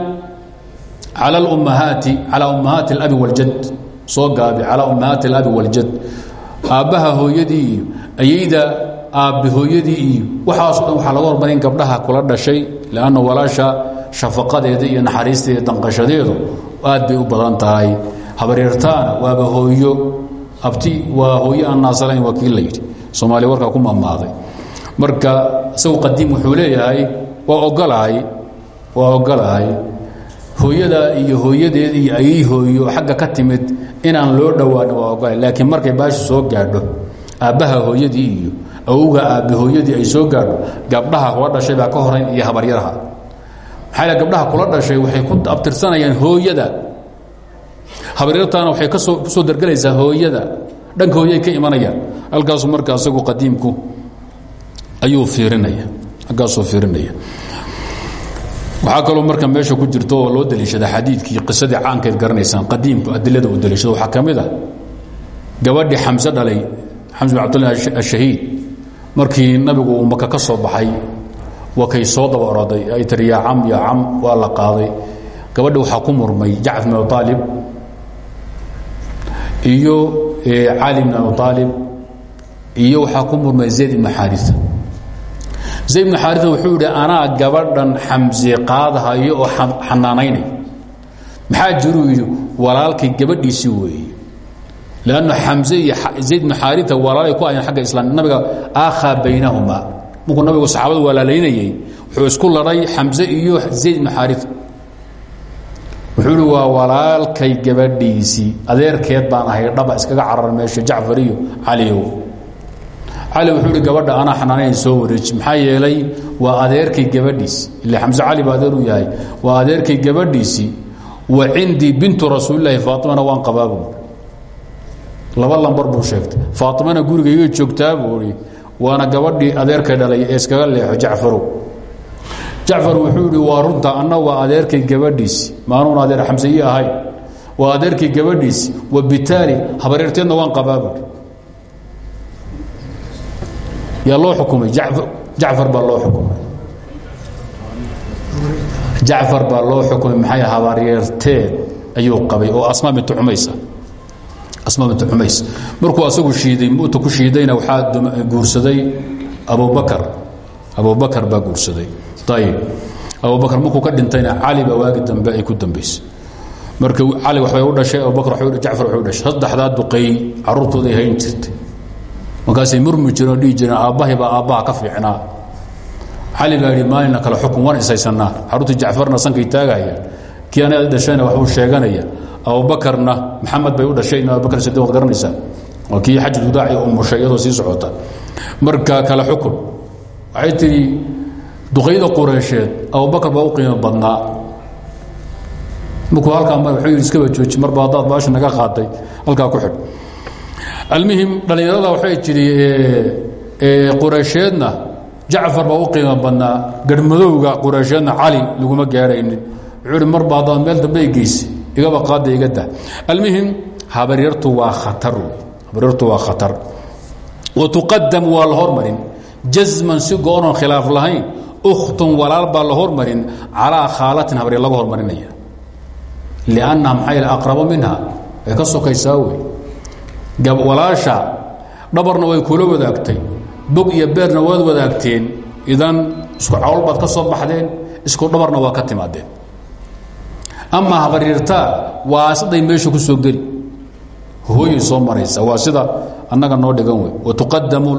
al ummahaati calaa ummahaati alabi waljad soo gaabi calaa ummahaati alabi waljad aabbaha hooyadii iyo ayayda aabbe hooyadii iyo waxaasoo dhan waxaa laga hormar in gabdhaha kula dhashay lianna walaasha shafaqadeeda iyo naxariisteeda danqashadeedu aad bay u badan tahay habaryartaana waaba hooyo abti waa hooyo aan naasalayn marka isagu qadiim wuxuu leeyahay waa ogolahay waa ogolahay hooyada iyo hooyadeed iyo ayay hooyo xagga ka timid inaan loo dhowaan waa ogolahay laakiin markay baashi soo gaadho aabbaha hooyadii iyo awowga aabbe hooyadii ay soo gaadho gabdhaha kula dhashay baa ka horayn iyo habaryaraha. Maxaa gabdhaha kula dhashay waxay ku abtirsanayaan hooyada. Habaryartaana waxay ka soo ku soo dargelaysaa hooyada. Dhanka hooyay ka imanayaan. Halkaasu marka asagu qadiimku ayuu fiirinaya halkaasuu fiirinaya waxaa kaloo marka meesha ku jirto oo loo daliishada xadiidkii qisadii caankeed garanaysaan qadiimku adilada uu daliishado waxaa ka mid a xamse dhalay xamse bin cabdullahi ashahiid markii nabigu uu maka ka soo baxay waa soo daba oroday ay tiri yaa cam yaa cam la qaaday. Gabadhi waxaa ku murmay jacfar bin abi aalib iyo cali bin abi aalib iyo waxaa ku murmay zayd ibn xaaria zayd ibn xaaria wuxuu yidhi anaa gabadhan xamse qaadahayo oo xanaanaynay maxaa jiruu yidhi walaalkay gabadhiisii weeye. Lannu xamse iyo zayd ibn xaaria walaalay ku ahayn agga islaam. Nabiga aakhaa baynahuma. Markuu nabigu saxaabada walaalaynayey wuxuu wuxuu waa walaalkay gabadhiisii adeerkeed baan ahay dhaba iskaga carar meesha jacfar iyo cali wuxuu ihi gabadha anaa xanaanayn soo wareeji. Maxaa yeelay waa adeerkay gabadhiisi. Ila xamse cali u yahay. Waa adeerkay gabadhiisii wa cindii bintu rasuulilaahi faatimana waan qabaa buu laba lambar buu sheegtay. Faatimana gurigayga joogtaa buu waana gabadhii adeerkay dhalay ee iskaga leexo jacfarow. Jacfar wuxuu ihi waa runta anna waa adeerkay gabadhiisi. Maanuun adeer xamse ii waa adeerkay gabadhiisi. Wabitaali habareerteedna waan qabaa buui yaa loo xukumay? Jacfar baa loo xukumay. Jacfar baa loo xukumay maxay habaryarteed ayuu qabay oo asmaa bintu umays asmaa bintu cumays markuu asagu shiiday muta ku shiidayna waxaa guursaday abubakar abubakar baa guursaday. Ayib abubakar markuu ka dhintayna cali baa waagi dambe ay ku dambaysay. Marka cali waxbay u dhashay abubakar jacfar waxay u dhashay. Saddexdaa duqeey carruurtooday hayn jirtay markaasay murmi jireen oo dhihi jireen aabbahay baa ka fiicnaa. Cali baa yidhi maalina xukun waan ishaysanaa carruurtii jacfarna sankay taagayaan kii anaga dhashayna waxbuu sheeganaya. Abubakarna maxamed bay u dhashay in abubakar sidi waad garanaysaa waa kii xajududaaci umushay iyadoo sii socota. Marka kale xukun. Waxay tidhi duqayda qureysheed abubakar baa u qiimo badnaa. Markuu halkaa wuxuu yidhi iskaba marba haddaad baasha naga qaatay. Halkaa ku xidh almuhim dhallinyarada waxay tidhi qureysheedna jacfar baa u qiimo badnaa garhmadowga qureysheedna cali laguma gaaraynin. Wuxuu ihi marba meel dambe ay geysay igaba qaada iga dah almuhim habaryartu khatar wey. Habaryartu khatar. Wa tuqadam waa hormarin. Jazman si go-onon khilaaf lahayn ukhtun walaal baa hormarin. Calaa khaalatin habaryar laga hormarinaya. Liannaha maxaa aqrabo minha ka sokaysaa walaasha dhabarna way kula wadaagtay. Bog iyo beerna waad wadaagteen. Idan isku cawl baad ka soo baxdeen isku dhabarna waa ka timaadeen. Amaa habaryartaa waa siday meesha ku soo geli. Hooyay soo maraysa waa sida annaga noo dhigan wey watuqadamu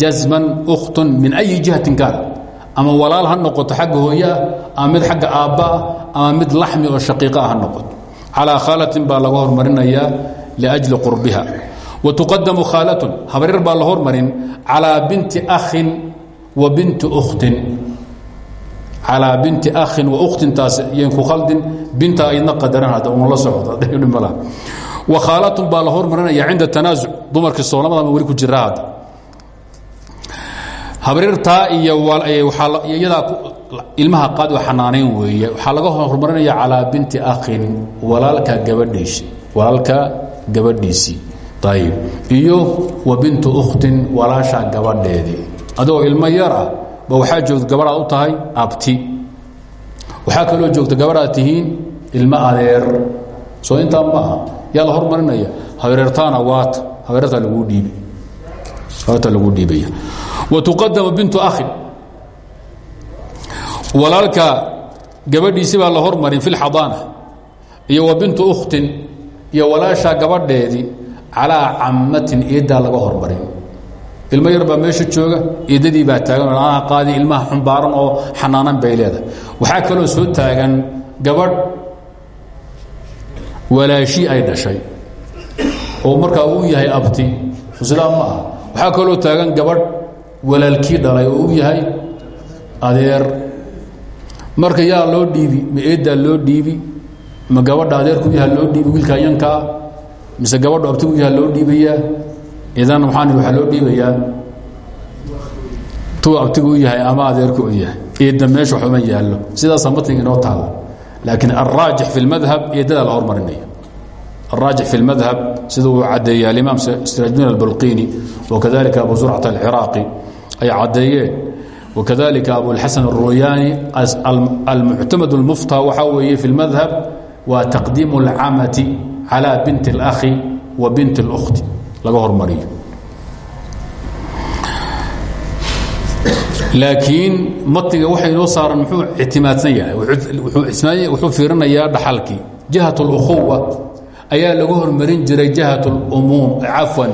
jazman ukhtun min ayi jihatin kaan ama walaal ha noqoto xagga hooyeah ama mid xagga aabbaah ama mid laxmi oo shaqiiqaa ha noqoto. Calaa khaalatin baa laga hormarinayaa liajli qurbiha watuqadamu khaalatun habaryar baa la hormarin calaa binti akhin wa binti ukhtin calaa binti akhin wa ukhtintaas yan ku khaldin binta aydna qadaran hadda un la socdo dhimala wa khaalatun baa la hormarinaya cinda tanaasuc dumarkii soolamadan weli ku jira hadda habaryartaa iyo iyadaa ilmaha qaadi xanaanayn weeye waxaa laga horumarinaya calaa binti akhin walaalka gabadhiisi walaalka gabadhiisii ayib iyo wa bintu ukhtin walaasha gabadheedii adigoo ilmo yar ah ba waxaa joogta gabadhaad u tahay abti. Waxaa kaloo joogta gabadhaad tihiin ilmo adeer. Soo intaa ma aha. Yaa la hormarinaya? Habareertaana waata habareertaa laguu dhiibi habareertaa laguu dhiibaya. Wa tuqadamu bintu akhin walaalka gabadhiisi baa la hormarin fi lxadaana iyo wa bintu ukhtin. Iyo walaasha gabadheedii calaa cammatin eeddaa laga hormarin. Ilmo yar baa meesha jooga eedadii baa taagan anaa qaadi ilmaha xumbaaran oo xanaanan bay leedahay. Waxaa kaloo soo taagan gabadh walaashii ay dhashay oo markaa uu yahay abti sidaa ma kaloo taagan gabadh walaalkii dhalay oo uu yahay adeer. Marka yaa loo dhiibi ma loo dhiibi ma gabadha adeerku yaha loo dhiibi wiilkaa yankaa mise gabadhu abtigu yaha loo dhiibayaa? Idan waaan waaa loo dhiibayaa? Tuu abtigu u yahay ama adeerku u yahay? Eedda meeshu waxuma yaallo. Sidaasaa matniga inoo taalla. Laakiin alraajix fi lmadhab eeddadaa la hormarinaya alraajix fi lmadhab sida uu caddeeye alimaam siraajudin albulqiini wakadalika abu zurcat alciraaqi ay caddeeyeen. Wakadalika abulxasan aruyaani almuctamad اlmufta waxaa weeye fi lmadhab waa taqdiimu اlcamati الcamة على بنت الأخ وبنت الأخت laga hormariyo laakiin matniga waxa inoo saaran muxuu ictimaadsan yahay wuxuu fiirinayaa dhaxalkii جiهaة الأخوة ayaa lagu hormarin jiray jihat cafwan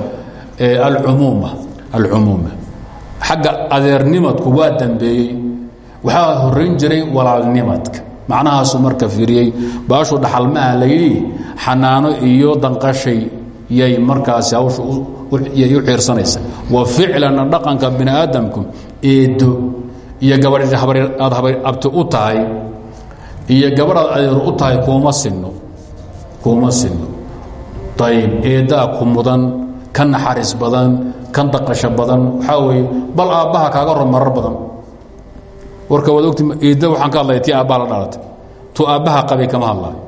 alumuuma alcumuuma xagga adeernimadku waa dambeeyey waxaa horayn jiray walaalnimadka macnahaasu marka fiiriyey baashu dhaxalmaha layidhi xanaano iyo danqashay yay markaasi hawsha u xiirsanaysa. Wa ficlanna dhaqanka bini aadamku eedo iyo gabadh aad abti u tahay iyo gabadhaad adeer u tahay kuuma sinno kuuma sinno. Ayb eeddaa ku mudan ka naxariis badan kan daqasho badan waxaa weeye bal aabbaha kaaga ron marar badan. Warka waad ogti eedda waxaan ka hadlaya tii dhalatay. Tu aabbaha qabay kama hadlaayo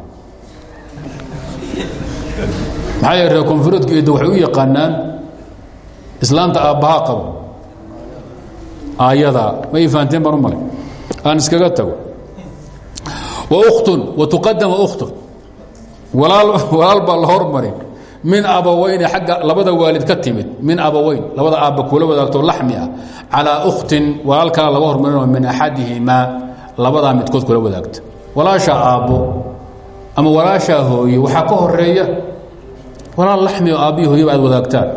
maxaa yeele reer koonfureedku waxay u yaqaanaan islaanta aabbaha qabo. Ma ii fahanteen baan aan iskaga tago. Wa ukhtun wa tuqadama ukhtun. Walaal baa la hormari min abaweyne agga labada waalid ka timid. Min abaweyn labada aabba kula wadaagto laxmi ah. Ukhtin walaal kala laga hormarino min axadihimaa labadaa midkood kula wadaagta walaashaa aabbo ama walaashaa hooye waxaa ka horreeya walaal laxmi oo aabbihi aad wadaagtaan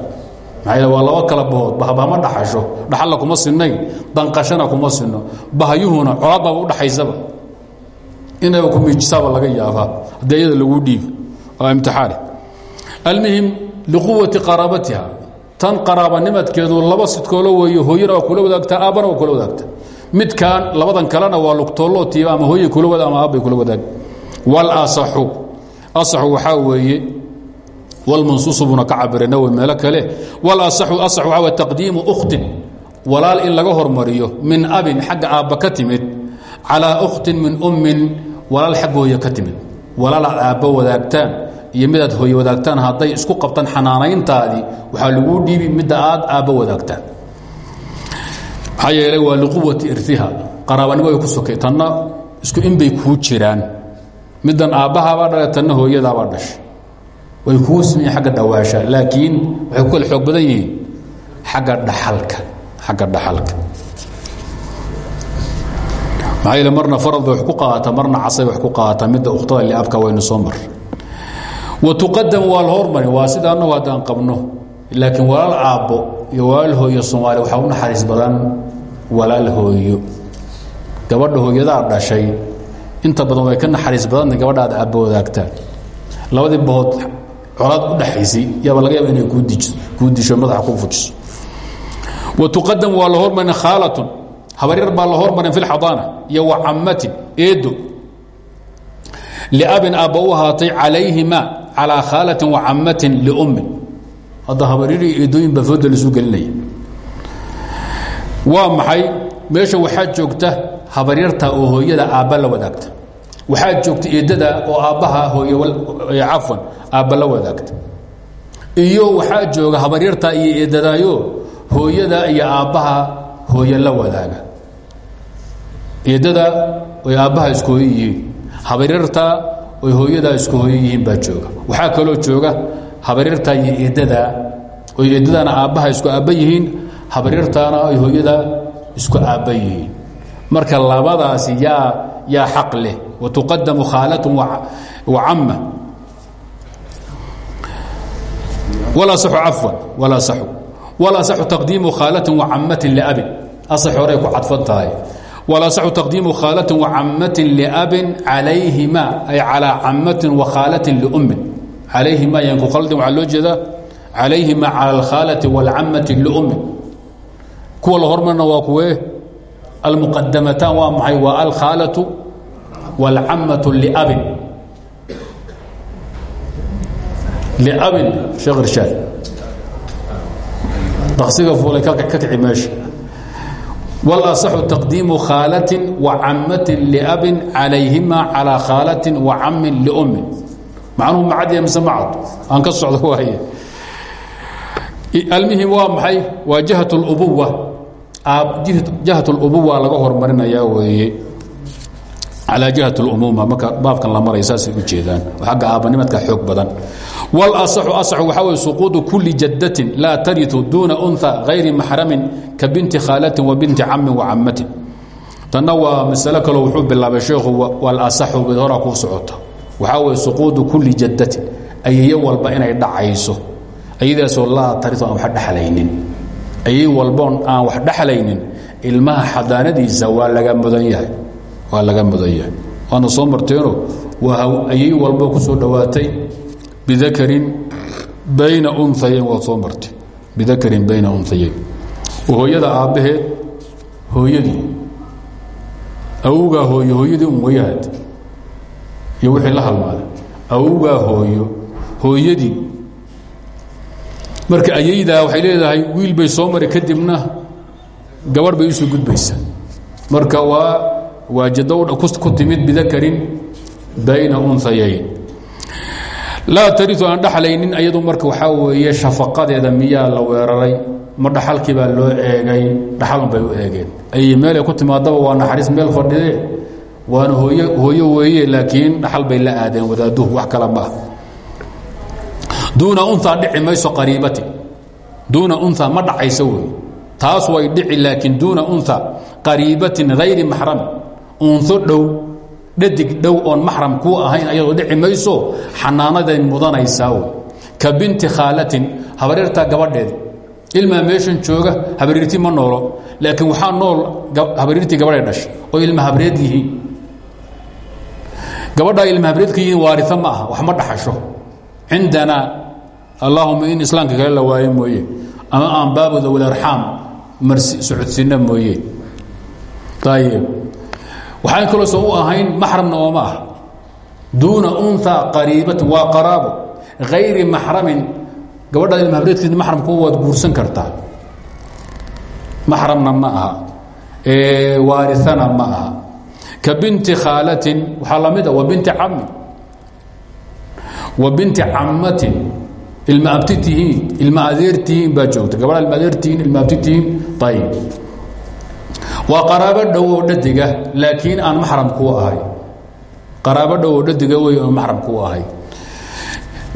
maxaa waa laba kala bahood. Bahbahma dhaxasho. Dhaxalla kuma sinnayn danqashana kuma sinno. Bahyuhuna colaad baaba udhaxaysaba inaba ku miijisaaba laga yaabaa. Haddii iyada laguu dhiibi oo imtixaani almuhim liquwati qaraabatiha tan qaraabanimadkeedu laba sidkoolo weeye hooyana waa kula wadaagtaa aabbana waa kula wadaagta midkan labadan kalena waa lugtooloo tiiba ama hooye kula wada ama aabbay kula wadaag. Walasaxu asaxu waxaa weeye walmansuusu buna ka cabira nawi meelo kale walasaxu asax waxaa weye taqdiimu ukhtin walaal in laga hormariyo min abin xagga aabba ka timid calaa ukhtin min ummin walaal xagga hooye ka timid walaalaad aabba wadaagtaan iyo midaad hooye wadaagtaan hadday isku qabtaan xanaanayntaadii waxaa laguu dhiibi midda aad aabba wadaagtaan maxaa yeelay waa liquwati irtiha qaraabanimo ku sokay tanna isku inbay kuu jiraan middan dhashay way kuu simiyen agga dhawaasha laakiin waxay ku kala badan yihiin agga dhaxalka xagga dhaxalka. Maxaa marna farad wax ku qaadata marna casay wax ku qaadata midda ukhtada liabka waynu soo mar. Watuqadam waa la hormari waa sida annagu haddaan qabno laakiin walaal aabbo iyo walaal hooyo soomaaliya waxaa u naxariis badan walaal hooyo. Gabadha hooyadaa dhashay inta badan way ka naxariis badanta gabadha aad aabbo labadii bahood colaad u dhaxaysay yaaba laga yaaba inay kuu disho madaxa kuu fujiso. Watuqadam waa la hormarin khaalatun habaryar baa la hormarin fi lxadaana iyo wa cammatin eedo liabin aabba u ahaatay calayhima calaa khaalatin wa cammatin liummin. Hadda habaryari eedooyin baa fooda lasu gelinaya. Waa maxay? Meesha waxaa joogta habaryarta oo hooyada aabba la wadaagta waxaa joogta eedada oo aabbaha hooy cafwan aabba la wadaagta iyo waxaa jooga habaryarta iyo eedadaayo hooyada iyo aabbaha hooye la wadaaga. Eedada oy aabbaha isku hooye yihiin habaryarta oy hooyadaa isku hooye yihiin baa jooga. Waxaa kaloo jooga habaryarta iyo eedada oy eedadana aabbaha isku aabba yihiin habaryartaana ay hooyada isku aabba yihiin. Marka labadaasi yaa yaa xaq leh watuqadamu khaalat wa camma. Walaa saxu cafwan walaa saxu. Walaa saxu taqdiimu khaalatin wa cammatin liabin asax horay ku cadfan tahay. Walaa saxu taqdiimu khaalatin wa cammatin liabin calayhima ay calaa cammatin wa khaalatin liummin calayhima yan ku khaldin waxaa loo jeedaa calayhima cala alkhaalati wاlcammati liummin kuwa la hormarna waa kuwee almuqadamataan waa maxay waa alkhaalatu wاlcammatu liabin liabin sheekh irshaad daqsiga fuulay ka kici meesha wاlaصxu taqdiimu khaalatin wa cammatin liabin calayhima calىa khaalatin wa cammin liummin macnuhu macadiya mise macad aan ka socdo waaye almuhim waa maxay waa jahat اlubuwa jahat اlubuwa laga hormarinayaa weeye calaa jihat اlumuuma marka baabkan la maray saasay u jeedaan agga aabbanimadka xoog badan wاlaصxu aصxu waxaa wey suquudu kuli jadatin laa tariu duuna unha hayri maxramin ka binti khaalatin wa binti camin wa cammatin tanna waa masalo kaloo wuxuu bilaabay sheekhu walasaxu bid horaa kuu socota waxaa wey suquudu kuli jadatin ayeyo walba inay dhacayso ayadaasoo laa tariu aan wax dhexlaynin ayay walboon aan wax dhexlaynin ilmaha xadaanadiisa waa laga mudan yahay waa laga mudan yahay. Waana soo marteeno ayay walbo ku soo dhowaatay bidakarin bayna unhayayn waad soo martay. Bidakarin bayna unhayayn hooyada aabbaheed hooyadii. Awgaa hooye hooyadii un wayahaad iyo wixii la halmaaday awowgaa hooyo hooyadii marka ayaydaa waxay leedahay wiil bay soo mari kadibna gabadh bay u soo gudbaysa marka waa waa jado ku timid bidakarin bayna unhayayn laa tariu aan dhaxlaynin ayadu marka waxaa weeye shafaqadeeda miyaa la weeraray ma dhaxalkii baa loo eegay dhaxalun bay u eegeen. Ay meelay ku timaadaba waa naxariis meel fadhidee waana hooy hooyo weeye laakiin dhaxal bay la aadeen wadaaduhu wax kala ma. ah duuna unaa dhici mayso qariibati. Duuna unha ma dhacayso wey taas way dhici laakiin duuna unha qariibatin hayri maxrami unho dhow dhadig dhow oon maxram kuu ahayn ayadoo dhici mayso xanaanaday mudanaysaa ka binti khaalatin habareertaa gabadheedi. Ilmaa meeshan jooga habareertii ma noolo laakiin waxaa nool habareertii gabadhay dhashay oo ilma habreed yihiin. Gabadhaa ilma habreedka yihiin waaria allahuma in islaamka kale la waayo mooye. Ama aan baabooda walarxaam marsi socodsiina mooye. Ayib waxaan kaloosan u ahayn maxramna ooma ah. Duuna unha qariibatin waa qaraabo. Hayri maxramin gabadhaad ilma habreedkeed maxramku waad guursan kartaa. Maxramna ma aha. Waariana ma aha. Ka binti khaalatin waxaa la mid a wa binti camin wa binti cammatin ilma abti tihiin ilma adeer tihiin baa joogta gabadha ilma adeer tihiin ilma abti tihiin ayib waa qaraabo dhow oo dhadiga laakiin aan maxram kuu ahay. Qaraabo dhow oo dhadiga wey oon maxram kuu ahay.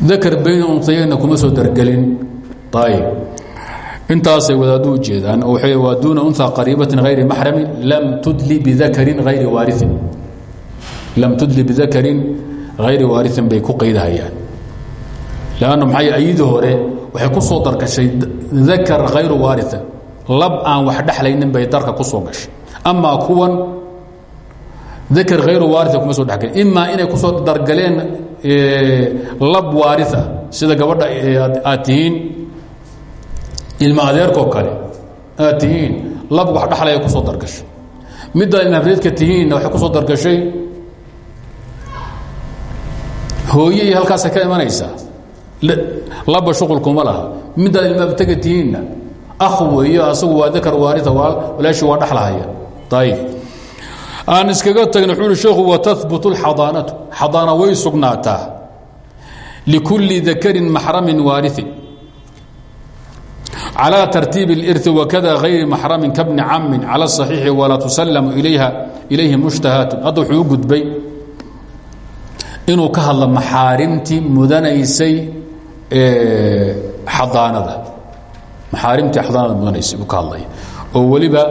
Dakar bayna untayayna kuma soo dargelin ayib intaasay wadaaddu u jeedaan oo waxay waa duuna unha qariibatin hayri maxramin lam tudli bidakarin hayri waariin lam tudli bidakarin hayri waariin bay ku qaydahayaan lanna maxay ayidii hore waxay ku soo dargashay dakar hayru waarian lab aan wax dhexlaynin bay darka ku soo gashay amaa kuwan dakar hayru waaria kuma soo dhexgelin imaa inay ku soo dargaleen lab waaria sida gabadha aad tihiin ilma adeerkoo kale aad tihiin lab wax dhexlaya ku soo dargashay middaa ilma habreedka tihiinna waxay ku soo dargashay hooye iyo halkaasay ka imanaysaa laba shuqulkuma laha middaad ilmaabtega tihiinna akh weeyo asagu waa dakar waaria walaashi waa dhexlahaya ayib aan iskaga tagna wuxuu uhi sheekhu watahbut اlxadaanatu xadaana way sugnaataa likulli dakarin maxramin waariin calى tartiibi اlirثi wakada hayri maxramin kabni camin calى الصaxiixi walaa tusallamu ilayha ilayhi mushtahaatu hadda wuxuu u gudbay inuu ka hadlo maxaarimtii mudanaysay xadaanada. Maxaarimtii xadaanada mudanaysay buu ka hadlaya oo weliba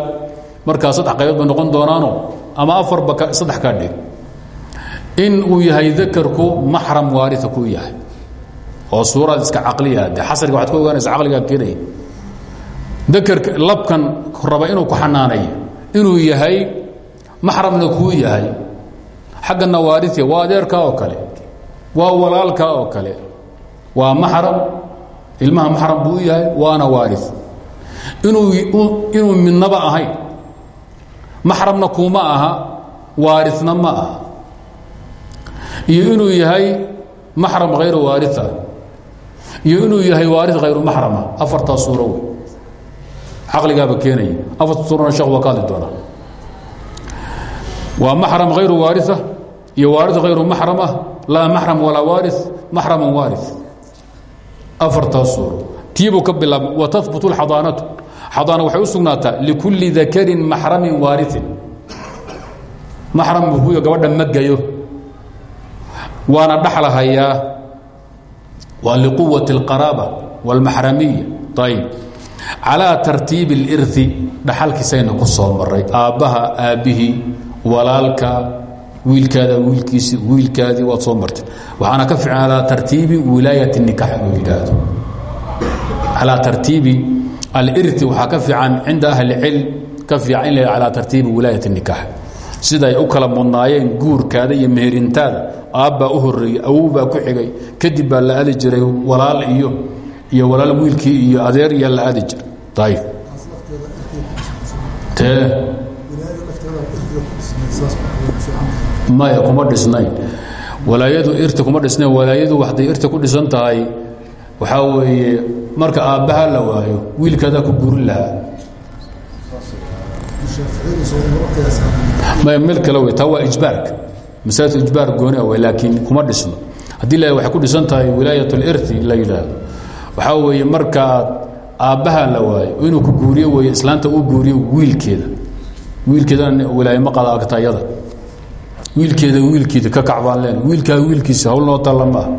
markaa saddex qaybood bay noqon doonaano ama afarba saddex kaa dhig. In uu yahay dakarku maxram waaria kuu yahay. Oo suurad iska caqliya de xasriga waxad ka ogaanaysa caqligaa keenaya dakarka labkan raba inuu ku xanaanayo inuu yahay maxramna kuu yahay. Xaggana waaria waa adeerkaa oo kale. Waa walaalkaa oo kale waa maxram. Ilmaha maxram buu yahay waana waari inuu midnaba ahayn maxramna kuma aha waarina ma aha. Iyo inuu yahay maxram hayru waaria iyo inuu yahay waari hayru maxrama. Afartaa suuro wey. Caqligaaba afarta suurona sheekh waa ka hadli doonaa. Waa maxram iyo waari hayru maxrama. Laa maxram walaa waari maxrama waari afartaa suuro tiibuu ka bilaab watahbut اxadaanatu xadaana waxay u sugnaataa likulli dakarin maxramin waariin maxram buu gabadha magayo waana dhaxlahayaa waa liquwati اlqaraaba wاlmaxramiya ayb calىa tartiibi اlirثi dhaxalkiisayna ku soo maray aabbaha aabbihii walaalka wiilkaada wiilkiisi wiilkaadii waad soo martay. Waxaana ka fiican tartiibi wilaayati nikax inuu yidhaahdo. Calaa tartiibi alirti waxaa ka fiican cinda ahli cilm ka fiican in la tartiibi wilaayati nikax siday u kala mudnaayeen guurkaada iyo meherintaada aabbaa u horeeyey awowbaa ku xigay. Kadib la aadi jiray walaal iyo iyo walaal wiilkii iyo adeer iyo la aadi jiray. Ayib maya kuma dhisnayn. Walaayadu irti kuma dhisneen walaayadu waxday irti ku dhisan tahay waxaa weeye marka aabbaha la waayo wiilkaadaa ku guurin lahaa. Meel kale wey waa ijbaarka masalatu ijbaar gooni ah laakiin kuma dhisno. Haddii la waxay ku dhisan tahay wilaayat اlirti la yidhaahdo. Waxaa weeye markaad aabbaha la waayo inuu ku guuriyo wey islaanta uu guuriyo wiilkeeda. Wiilkeedana wilaaye ma qada agtayada wiilkeeda wiilkiida ka kacbaan leen wiilkaa wiilkiisa hawl noo talla maaha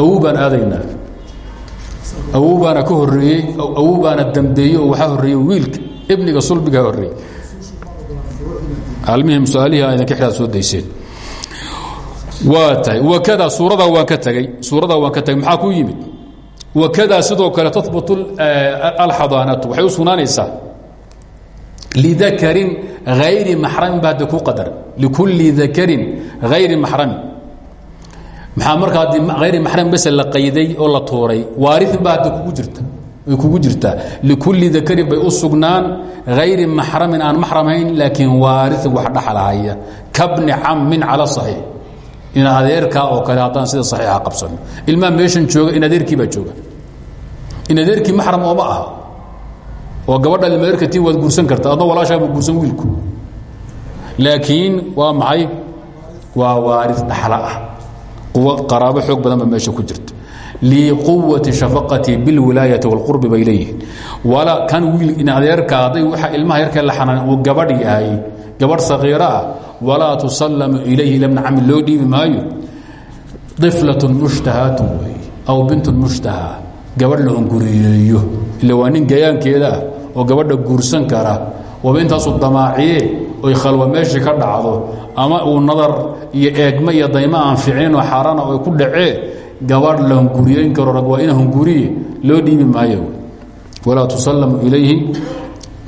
awow baan aadaynaa. Awow baana ka horeeyey awow baana dambeeyey oo waxaa horeeyey wiilka ibniga sulbigaa horeeyey almihim su'aalihii a idinka xidhaad soo dayseen. Waa tahay. Wakada suuradaa waan ka tagay. Suuradaa waan ka tagay. Maxaa ku yimid? Wakada sidoo kale tahbut alxadaanatu. Waxay u sugnaanaysaa lidakarin hayri maxramin ba ku qadar likulli dakarin hayri maxramin maxaa marka haddii hayri maxramin bese la qayday oo la tuuray waarin ba hadda kugu jirta ay kugu jirtaa likulli dakarin bay u sugnaan hayri maxramin aan maxramayn laakiin waarin wax dhaxalahaya kabni cammin cala saxiix in adeerkaa oo kale haddaan sida saxiixa qabsano ilmaa meeshan jooga in adeerkii baa jooga in adeerkii maxram ooma aha oo gabadha ilmadeerkatiin waad guursan karta adna walaashaaba guursan wiilku. Laakiin waa maxay? Waa waari dhaxla ah. Qaraabo xoog badan ba meesha ku jirta. Liquwati shafaqati bilwilaayati wاlqurbi bay leeyihiin. Wala kan wiil in adeerka hadday waxa ilmaha yarkee la xanaan uu gabadh yahay gabadh sakiiro ah walaa tusallamu ilayhi lamna cami loo dhiibi maayo. Iflatun mushtahaatun wey aw bintun mushtaha. Gabadh la hunguriyeeyo ila waa nin gayaankeeda ah oo gabadha guursan kara. Waba intaasu damaaciye oy khalwa meeshii ka dhacdo ama uu nadar iyo eegma iyo daymo aan ficlinoo xaaraana oy ku dhacee gabadh la hunguriyeyn karo rag waa ina hunguriye loo dhiibi maayo. Walaa tusallamu ilayhi.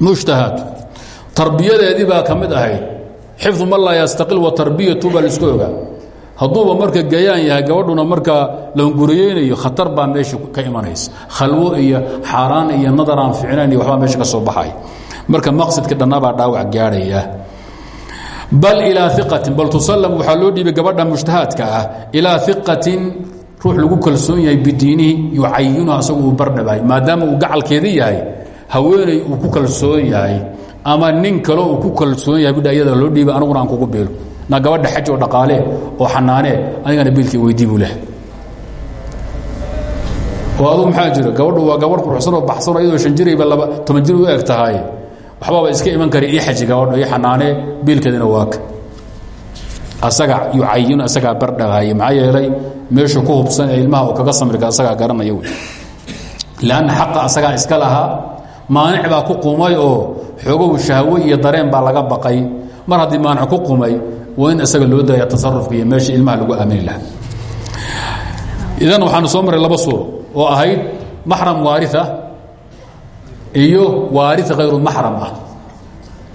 Mushtahaatu tarbiyadeedii baa ka mid ahayd. Xifdu man laa yastaqil wa tarbiyatu baa la isku ogaa hadduuba marka gayaan yahay gabadhuna markaa la hunguriyeynayo khatar baa meesha ka imanaysa. Khalwo iyo xaaraan iyo nadar aan iyo waxbaa meesha ka soo baxay. Marka maqsadkii dhannabaa dhaawac gaadhaya bal ilaa iqatin bal tusallam waxaa loo dhiibay gabadha mushtahaadka ah. Ilaa iqatin ruux lagu kalsoon yahay bidiinihi yucayinuha isagu uu bardhabahay maadaama uu gacalkeedii yahay haweeney uu ku kalsoon yahay ama nin kale uu ku kalsoon yahay bidha loo dhiibay aniguna aan kugu beelo na gabadha xaj oo dhaqaale oo xanaanee anigana biilkii weydii buu leh. Oo aduu maxaa jira? Gabadhu waa gabadh quruxsan oo baxsan oo iyadoo shan jirayba laba toban jir u eg tahay. Waxbaaba iska iman kara ii xaji gabadho ii xanaanee biilkeedina waaka asaga yucayin asagaa bardhagaaya maxaa yeelay meeshu ku hubsan ilmaha uu kaga samriga asagaa garanaya wey. Lanna xaqa iska lahaa maanic baa ku qumay oo xoogow shahwe iyo dareen baa laga baqay. Mar haddii maanic ku qumay waa in isaga loo daaya tasarufka iyo meesha ilmaha lagu aamini lahaa. Idan waxaanu soo maray laba suuro oo ahayd maxram waaria iyo waari hayru maxram ah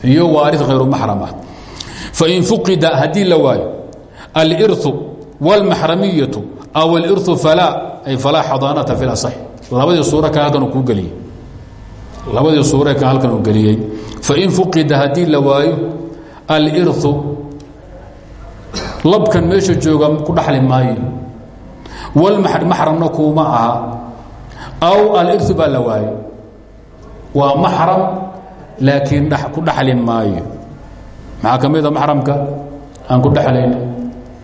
iyo waari hayru maxram ah. Fain fuqida haddii la waayo aliru wاlmaxramiyatu aw aliru falaa ay falaa xadaanata fi lasax labadii suura ka halkan kuu geliyey. Labadii suure ka halkan uu geliyey. Fain fuqida haddii la waayo aliru labkan meesha jooga ku dhaxli maayo. Walmaxr maxramna kuuma aha. Aw alirtu baa la waayo. Waa maxram laakiin ku dhaxli maayo. Maxaa ka mid a maxramka aan ku dhexlayno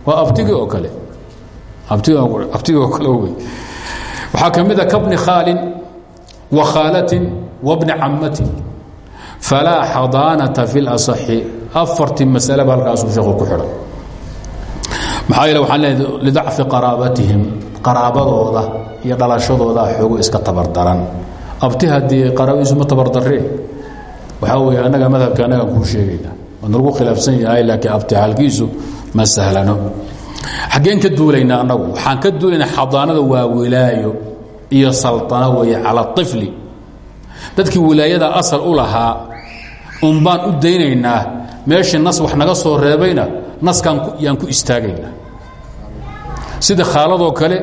waa abtigii oo kale. Abtigii oo kale wey. Waxaa a kabni khaalin wa khaalatin wa bni cammatin falaa xadaanata fi اlasaxi afartii masale ba halkaasuu sheekhu maxaa yeele waxaan leedahay lidacfi qaraabatihim qaraabadooda iyo dhalashadooda xoogo iska tabardaran. Abti haddii qaraabadiisu ma tabardaree waxaa weeye madhabka annagaan kuu sheegayna. Waana lagu khilaafsan yahay laakiin abti ma sahlano. Xaggeen ka duulaynaa annagu waxaan ka duulaynaa xadaanada waa wilaayo iyo salطano weeye cala طifli dadkii wilaayada asal u lahaa un baan u daynaynaa meeshii nas wax naga soo reebayna naskaan yaan ku istaagaynaa sida khaaladoo kale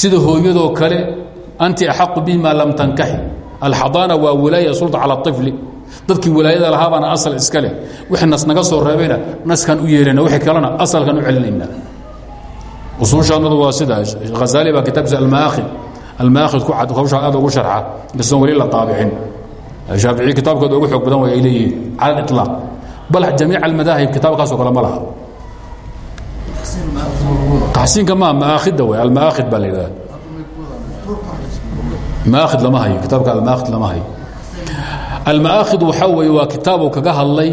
sida hooyadoo kale anti axaqu bihi maa lam tankaxi alxadaana waa wilaaya sulta cala طifli dadkii wilaayada lahaabaana asal iska leh. Wixii nas naga soo reebayna naskaan u yeelana wixii kalena asalkan u celinaynaa usuushaanadu waa sida hazaali baa kitaabkiisa almaakhid. Almaakhid ku cad hawshaa aad ugu sharxa. Inkastoon weli la taabicin. Shaaficiyi kitaabkooda ugu xoog badan way ay leeyihiin. Cala aliطlaaq bal jamiic almadaahib kitaabkaasoo kale ma laha taxsiinka maa maakhida wey almaakhid baa la yidhahda maakhid lama hayo kitaabka almaakhid lama hayo almaakhid waxaa weeye waa kitaabu kaga hadlay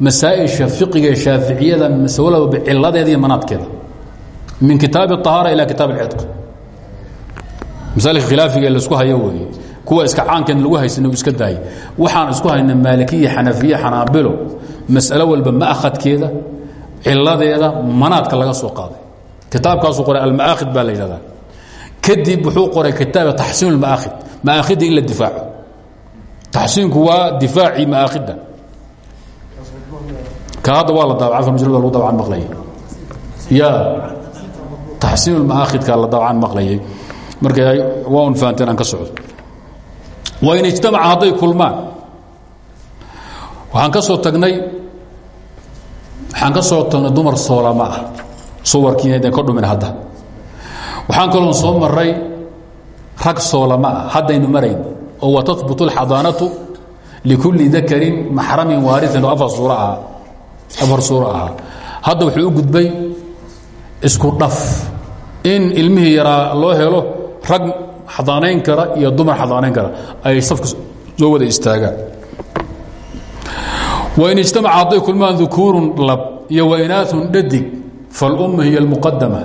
masaaئisha fiqiga ee shaaficiyada masalaba ciladeeda iyo manaadkeeda min kitaabi الطahaara ilى kitaab اlcidq masaalika khilaafiga laisku hayo weeye kuwa iska caankeen lagu haysana iska daayay waxaan isku hayna maalikiya xanafiye xanaabilo mas'alo walba ma'khadkeeda ciladeeda manaadka laga soo qaaday. Kitaabkaasuu qoray almaakhid baa la yidhahdaa. Kadib wuxuu qoray kitaaba taxsiin اlmaakhid maakhida in la difaaco. Taxsiinku waa difaacii maakhida ka hadda waa la daabaca afar majlada lagu dabcan maqlayay. Ya taxsiin ulmaakhidka la dabcan maqlayay. Marka waa un fahanteen aan ka socdo. Waa in ijtamaca hadday kulmaan. Waxaan ka soo tagnay waxaan ka soo tagnay dumar soolama ah suwarkii aydan ka dhumin hadda. Waxaan kaloon soo maray rag soolama ah haddaynu marayn. Oo watahbutu اlxadaanatu likulli dakarin maxramin waariin oo afar afar suuro hadda wuxuu u gudbay isku dhaf. In ilmihii yaraa loo helo rag xadaanayn kara iyo dumar xadaanayn kara. Ay safka soo wada istaagaan wain ijtamaca hadday kulmaan dukuurun lab iyo wainaaun dhadig falummu hiy اlmuqadama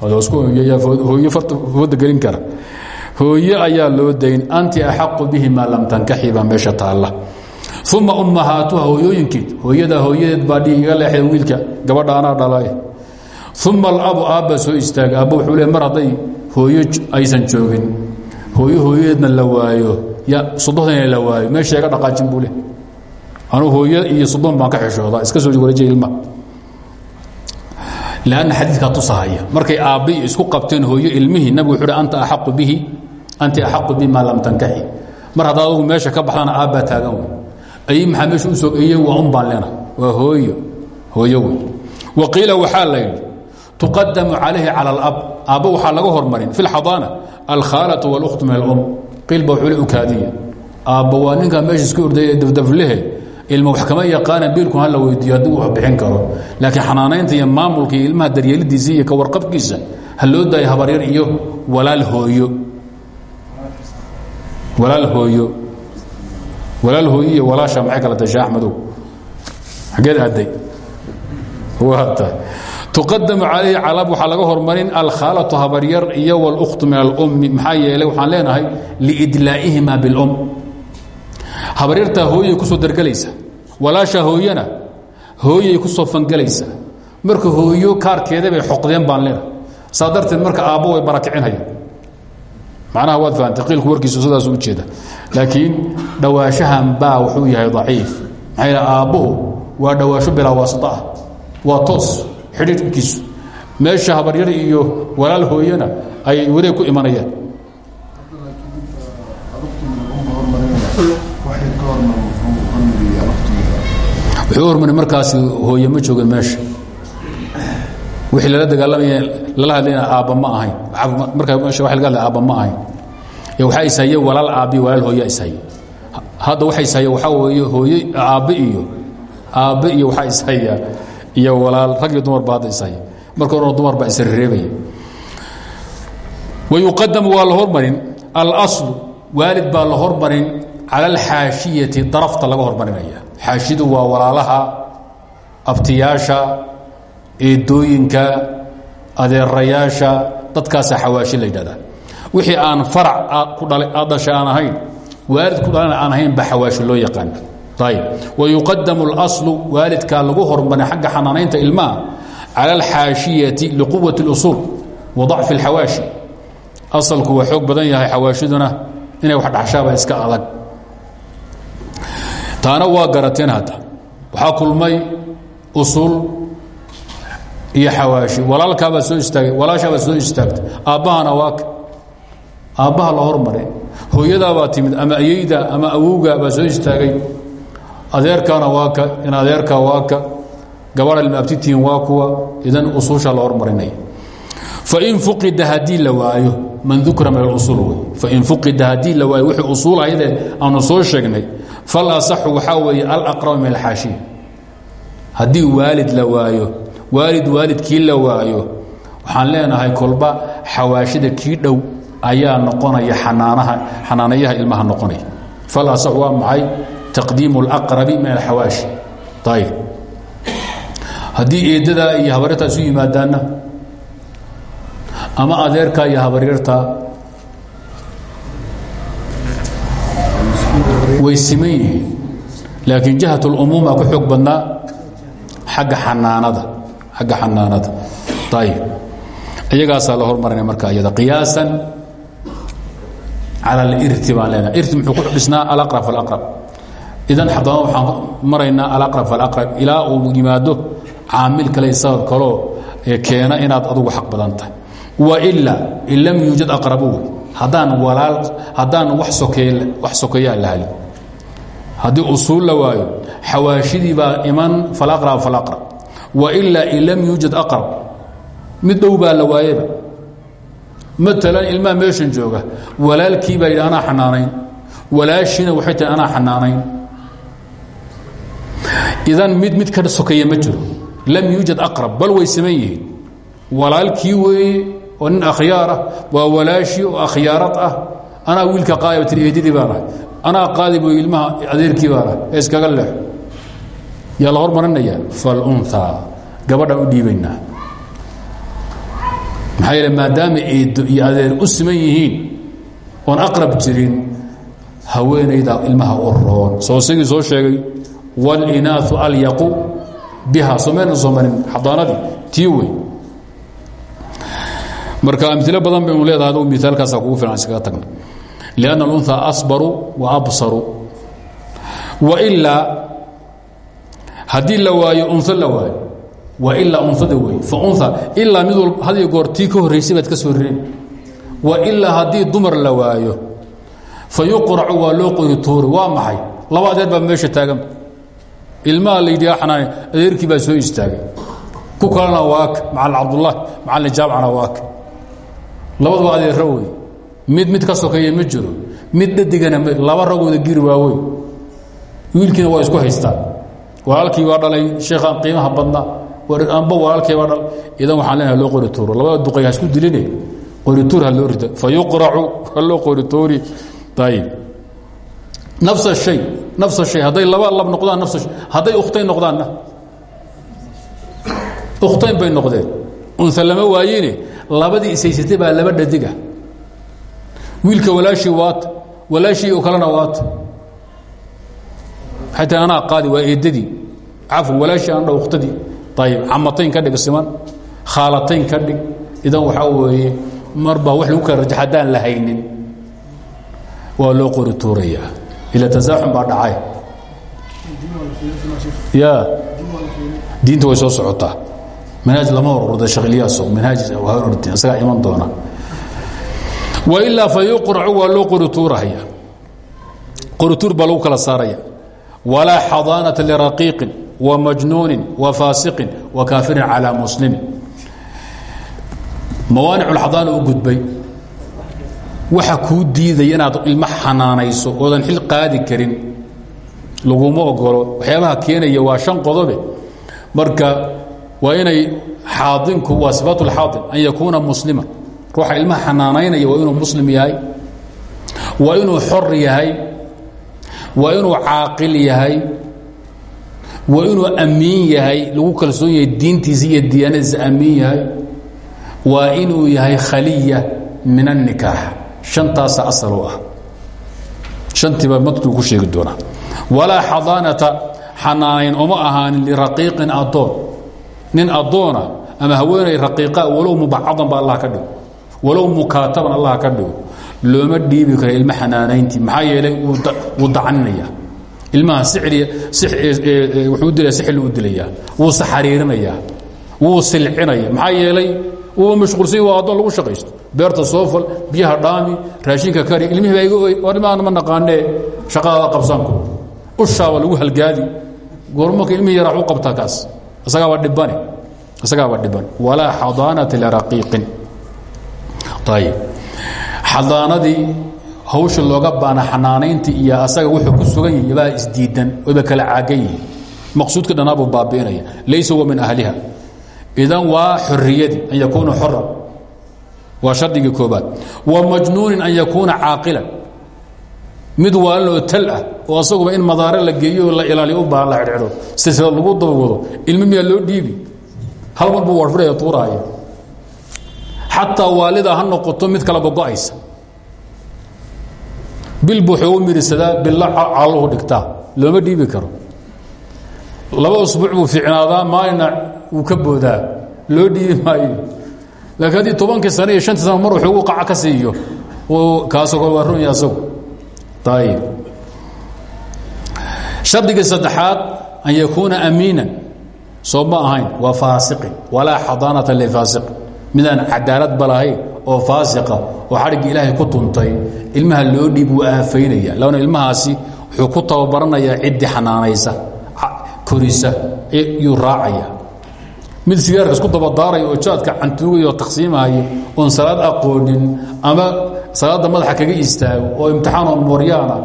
hooyo fooda gelin kara. Hooye ayaa loo dayn anti axaqu bihi maa lam tankaxi baa meesha taalla. Uma ummahaatuha hooyooyinkeed hooyada hooyadeed baa dhiig iga leexda wiilka gabadha anaa dhalay uma alabu aabba soo istaaga aabba wuxuu le mar hadday hooyo aysan joogin hooyo hooyadeedna la waayo ya sodohdana la waayo meesha iga dhaqaajin buu le anuu hooyo iyo sodon baan ka xishoodaa iska soo wareejiya ilma lanna xadiidkaa tusahaya. Markay aabbi isku qabteen hooyo ilmihii nabig wuxuu anta axaqu bihi anti axaqu bihi lam tankaxi mar haddaad adugu meesha ka baxdana aabbaa taagan wey. Ay maxaa meesha u sogeeye waa un baan lena waa hooyo hooyo wey. Wa qiila waxaa la yidhi tuqadamu alab. Aabba waxaa laga hormarin fi lxadaana alkhaalatu walukhtu min alum. Qiil ba wuxuu le ukaadiya. Waa ninkaa meesha iska ordaya dafdaflehe ilma wax kama yaqaana biilku hala weydiiyo haddii wax bixin karo. Laakiin xanaanaynta iyo maamulka iyo ilmaha daryeelidiisa iyo kawarqabkiisa ha loo daayo habaryar iyo walaal hooyo. Walaal hooyo. Walaal hooyo iyo walaasha kala tashay axmedow? Xageed aaday waata tuqadamu calayhi calab waxaa laga hormarin alkhaalatu habaryar iyo wاlkhtu min alummi. Maxaa yeelay waxaan leenahay liidlaa'ihima biاlum habaryartaa hooyay ku soo dargelaysa walaasha hooyana hooyay ku soo fangelaysa marka hooyo kaarkeeda bay xoqdeen baan leena saa darteed marka aabbo way barakicinhaya macnaha waad fahamtay qiilku warkiisu sidaas u jeeda. Laakiin dhawaanshahan baa wuxuu yahay daciif. Maxaa yidha aabbuhu waa dhawaasho bilaa waasita ah. Waa toos xidhiirkiisu meesha habaryar iyo walaal hooyana ay wareeg ku imanayaan wuxuu hormari markaasi hooye ma joogin meesha. Wixii lala dagaalamaya lala hadlayna aabba ma ahayn markaa meesha wa laga hadlay aabba ma ahayn ee waxaa ishaye walaal aabbi walaal hooya ishaye hadda waxa ishaye waxaa weeye hooye aabbe iyo aabbe iyo waxaa ishaya iyo walaal rag iyo dumar ba hadda ishaya marka horena dumar baa isrereebaya wayuqadamu waa la hormarin alaslu waalid baa la hormarin cala alxaashiyati darafta laga hormarinaya xaashidu waa walaalaha abtiyaasha eedooyinka adeerayaasha dadkaasa xawaashi la yidhahdaa wixii aan farac ku dhalay aad dhashay aan ahayn waalid ku dhalana aan ahayn baa xawaashi loo yaqaan ayb wayuqadamu اlaslu waalidkaa lagu hormarin xagga xanaanaynta ilmaha cala alxaashiyati liquwati اlusuul wa dacfi اlxawaashi asalku waa xoog badan yahay xawaashiduna inay wax dhaxshaaba iska adag taana waa garateen hadda. Waxaa kulmay usul iyo xawaashi. Walaalkaabaa soo istaagay. Walaashaabaa soo istaagtay. Aabbahana waaka aabbaha la hormaray hooyadaabaa timid ama ayeyda ama awowga baa soo istaagay. Adeerkaana waa ka in adeerka waa ka. Gabadha ilmaabtitiin waa kuwa. Idan usuusha la hormarinaya fain fuqida haddii la man dukra min اusul wey fain fuqida haddii la waayo wixii usuul aanu soo sheegnay falasaxu waxaa weeye alaqrab min alxaashiya haddii waalid la waayo waalid waalidkii la waayo waxaan leenahay kolba xawaashida kii dhow ayaa noqonaya xanaanaha xanaanayaha ilmaha noqonaya falasax waa maxay taqdiimu اlaqrabi min alxawaashi ayb haddii eeddadaa iyo habaryartaa isu yimaadaanna ama adeerkaa iyo habaryartaa way siman yihiin laakiin jahat اlumuuma ku xoog badnaa agga xanaanada xagga xanaanada. Ayb iyagaasaa la hormarinaya marka iyada qiyaasan cala alirti baan leenaha irti muxuu ku dhisnaa alaqrab falaqrab idan haddana waxaan maraynaa alaqrab falaqrab ilaa uu yimaado caamil kale sabab kaloo keena inaad adugu xaq badan tahay. Wailaa in lam aqrabu haddaan walaal haddaan wax sokeeyaa la helin haddii usuul la waayo xawaashidii baa iman falaqrab falaqrab wailaa in lam yuujad aqrab. Mid dhow baa la waayeba maalan ilmaha meeshan jooga walaalkii baa yidhi anaa xanaanayn. Walaashiina waxay tahay anaa xanaanayn. Idan mid mid ka sokeeya ma jiro. Lam yuujad aqrab bal way siman yihiin. Walaalkii weeye oo nin akhyaar ah waa walaashii oo akhyaarad ah anaa qaadib oo ilmaha adeerkii baan ahay ee iskaga leexo yaa la hormarinayaa falunhaa gabadhaan u dhiibaynaa maxaa yeele maadaama adeer u siman yihiin oon aqrab jirin haweenayda ilmaha u roon. Soo sigii soo sheegay wاlinaau alyaqu biha. Soo mayna soo marin xadaanadii tii marka amilo badan baynu leedahay adgu miaalkaasa kugu filan tagna لأن الأنثى أصبر وأbصر وإlaa haddii la waayo unث la waayo وإlaa unثada wey فunثى ilaa mid walb had iyo goor tii ka horraysay baad ka soo reen وإlaa haddii dumar la waayo fayuqرacu waa loo qori tuuri waa maxay laba adeer baa meesha taagan ilmaha la yidhi xanaane adeerkii baa soo istaagay ku kalena waaka macalin cabdulaahi macalin jaamcana waaka labaduba adeero wey mid mid ka sokeeya ma jiro. Mid dhadigana laba ragooda giri waaweyn. Wiilkiina waa isku haystaan walaalkii waa dhalay sheekha qiimaha badnaa amba walaalkii baa dhalay idan waxaan leenahay loo qori tuuro. Labada duqay ha isku diline qori tuur ha loo rito fa yuqracu ha qori tuuri. Ayib nafs shay nafs shay. Hadday laba lab noqdaan nafs shay. Hadday ukhtayn noqdaanna. Bay noqdeen. Unha lama waayine labadii isaysatay baa laba dhadiga wiilka walaashii waata walaashii oo kalena waata waxay tahay anaa qaadi waa eedadii cafwan walaashii aan dhow ukhtadii ayib camatayn ka dhig siman khaalatayn ka dhig. Idan waxaa weeye marbaa wax lagu kala raja haddaan la haynin. Waa loo qori tuurayaa. Ila tasaaxum baa dhacay. Ya. Diinta way soo socotaa. Manhaaj lama hor orda shaqiliyaaso manhaaj hor ordi isagaa iman doona wailaa fa yuqracu waa loo qori tuurahaya qori tuur baa lagu kala saaraya. Walaa xadaanata liraqiiqin wa majnuunin wa faasiqin wa kaafirin calaa muslimin. Mawaanic lxadaana u gudbay. Waxa kuu diidaya inaad ilmo xanaanayso oodan xil qaadi karin. Laguma ogolo waxyaabaha keenaya waa shan qodobe. Marka waa inay xaadinku waa sifaat اlxaadin an yakuuna muslima ruuxa ilmaha xanaanaynaya waa inuu muslim yahay waa inuu xor yahay waa inuu caaqil yahay waa inuu amiin yahay lagu kalsoon yahay diintiisa iyo diyaanadiisa amiin yahay waa inuu yahay khaliya min الnikaax shantaasa asal u ah. Shantiiba madkuu ku sheegi doonaa. Walaa xadaanata xanaanayn uma ahaanin liraqiiqin adoon nin adoona ama haweenay raqiiqa walow mubacadan ba allah ka dhigo walow mukaataban allah ka dhigo looma dhiibi karo ilmo xanaanayntii. Maxaa yeelay wuu dacaninaya ilmaha wuxuu dilaya sixil u dilayaa wuu saxariirinayaa wuu silcinaya. Maxaa yeelay wuu mashquulsan waa addoon lagu shaqaysto. Beerta soofal biyaha dhaami raashinka kari ilmihii baa iga oy war ilmahan ma naqaanee shaqadaada qabsaanku ushaaba lagu halgaadi. Goormarka ilmihii yaraa u qabtaa kaas. Isagaaba dhibane isagaaba dhiban walaa xadaanata liraqiiqin ayib xadaanadii hawsha looga baana xanaanaynta iyo asaga wuxuu ku sugan yihi baa isdiidan wayba kala caagan yihiin maqsuudka dhanaabuu baabi'inaya laysa huwa min ahliha. Idan waa xoriyadii an yakuuna xoran waa shardigii koobaad. Wa majnuunin an yakuuna caaqilan. Mid tal ah oo asaguba in madaare la geeyo la ilaaliyo u la xidhxidho silsilad lagu dabawado ilmi miyaa loo dhiibi? Hal mar buu warfidhaya tuuraaya xataa waalida ha noqoto mid kala gogo'aysa. Bil buu xoogu midhisadaa billa caaluhu dhigtaa looma dhiibi karo. Laba usbuuc buu fiicnaadaa maalina wuu ka boodaa loo dhiibi maayo. Laakiin haddii tobankii sane iyo shantii sana mar waxoogu qaca ka siiyo kaasoo waa runya asagu. Ayib shardigii saddexaad an yakuuna amiinan soo ma ahayn waa faasiqin walaa xadaanata lifaasiq midaan cadaalad ba lahayn oo faasiqa oo xadhigga ilaahay ku tuntay ilmaha loo dhiib wuu aafaynaya lana ilmahaasi wuxuu ku tababaranayaa ciddii xanaanaysa korisa yuu raacaya. Mid sigaarka isku dabadaaraya oo jaadka cantuugaya oo taqsiimaayo oon salaad aqoonin ama salaadda madaxa kaga istaago oo imtixaan oo mooryaana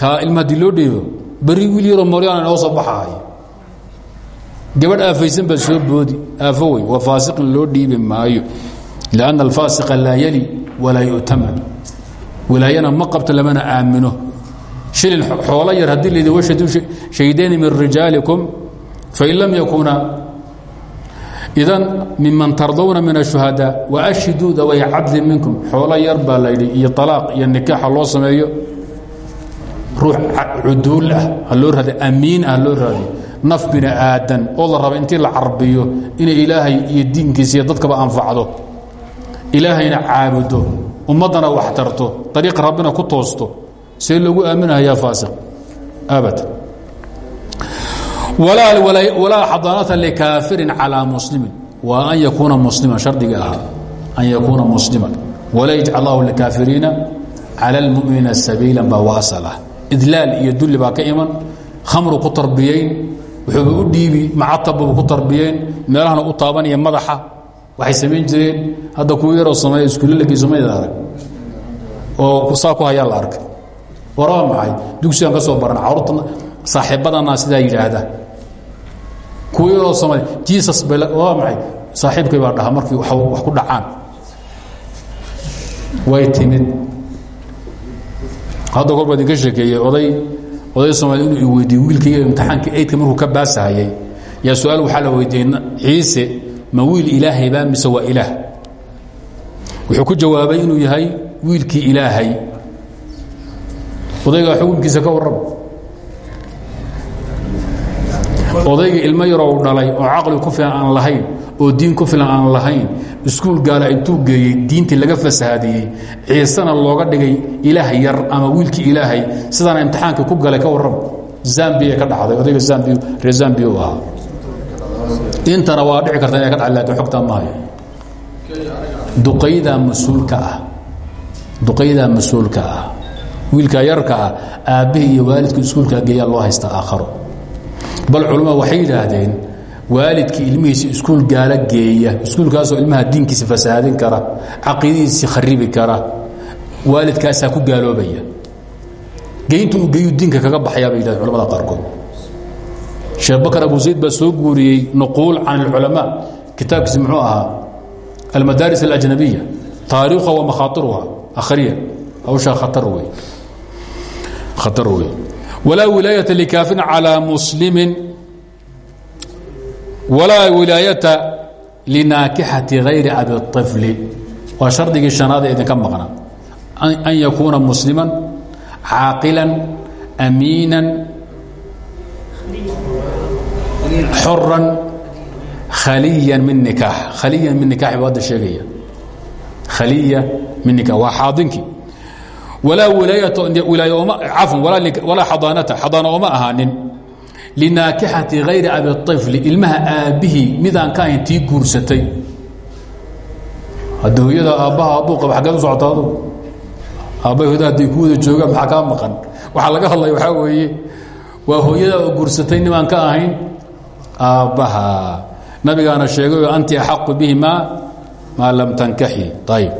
kaa ilma haddii loo dhiibo berri wiil yaroo mooryaana soo baxahay gabadh aafaysan baad soo boodi. Aafo wey waa faasiqin loo dhiibi maayo. Lianna alfaasiqa laa yali walaa yu'taman wilaayana ma qabto lamana aamino. Shilin xoolo yar haddii laydin washaduu shaydayni min rijaalikum fain lam yakunaa idan miman tardowna min ashuhadaa waashhiduu daway cadlin minkum. Xoolo yar baa laydhi iyo alaaq iyo nikaaxa loo sameeyo. Ruux cuduul ah loo raadiyo amiin ah loo raadiyo naf bini aadan oo la raba intii la carbiyo inay ilaahay iyo diinkiisa iyo dadkaba anfacdo ilaahayna caabudo ummaddana wax tarto ariiqa rabbina ku toosto see loogu aaminahayaa faasiq. Abad walaa xadaanata likaafirin calىa muslimin. Waa an yakuuna musliman shardiga ahaa an yakuuna musliman. Walaa yajcal allahu likaafiriina cala اlmuminiina sabiila baa waasal ah idlaal iyo ka iman khamru ku tarbiyayn wuxuuba u dhiibi macatabbu ku tarbiyayn meelahana u taabanaya madaxa. Waxay samayn jireen hadda kuwa yaroo sameeya iskuullalagiisu mayda arag. Oo saa ku hayaa la arkay waraba maxay? Dugsigan ka soo baran carruurta saaxiibadana sidaa yidhaahda. Kuwa yaroo samay jesus bay waa maxay? Saaxiibkay baa dhaha markii wax ku dhacaan. Way timid. Hadda kor baa idinka sheekeeyey oday oday soomaali inuu i weydiiye wiilkayga imtixaanka eydka markuu ka baasahayay yaa su'aal waxaa la weydiiyey ciise ma wiil ilaahay baa mise waa ilaah? Wuxuu ku jawaabay inuu yahay wiilkii ilaahay. Odaygaa xukunkiisa ka warrama odayga ilmo yaroo u dhalay oo caqli ku filan aan lahayn oo diin ku filan aan lahayn iskuul gaala intuu geeyey diintii laga fasahaadiyey ciisena looga dhigay ilaah yar ama wiilkii ilaahay sidaana imtixaanka ku galay ka warrama zambiya ka dhacday odayga zambi reer zambiya u ahaa. Intana waa dhici karta inay ka dhacay laakiin xogtaa maayo duqaydaa mas'uulka ah. Duqaydaa mas'uulka ah. Wiilka yarka ah aabbihii iyo waalidku iskuulkaa geeyaa loo haystaa aakharo. Bal culammadu waxay yidhaahdeen waalidkii ilmihiisi iskuul gaala geeya iskuulkaasoo ilmaha diinkiisa fasaadin kara caqiidadiisi kharibi kara waalidkaasaa ku gaaloobaya. Geynta uu geeyu diinka kaga baxayaa bay yidhahdeen culamada qaarkood. Sheekh abu zayd baa soo guuriyey nuquul can alculamaa kitaabkiisi muxuu ahaa almadaaris alajnabiya taariikha wa makhaatiruha akhriya hawshaa khatar wey khatar wey walaa wilaayata likaafirin calىa muslimin walaa wilaayata linaakixati hayri abi طifli waa shardigii shanaad ee idinka maqna. An yakuuna musliman caaqilan amiinan xoran khaliya min nikaax. Khaliyan min nikaax buu hadda sheegaya. Khaliya min nikaax. Waa xaadinkii walaa wilaaya oma cafwan walaa xadaanata xadaana oma ahaanin linaakixati hayri abiifli ilmaha aabbihii midaan ka ahayn tii guursatay hadda hooyada aabbaha abbuu qaba aggeed u socota adu aabbaha hoyada hadday ku wada joogaan maxaa kaa maqan waxaa laga hadlaya waxaa weeye waa hooyada oo guursatay nimaan ka ahayn aabbaha nabigaana sheegay anti axaqu bihimaa maa lam tankaxi ayb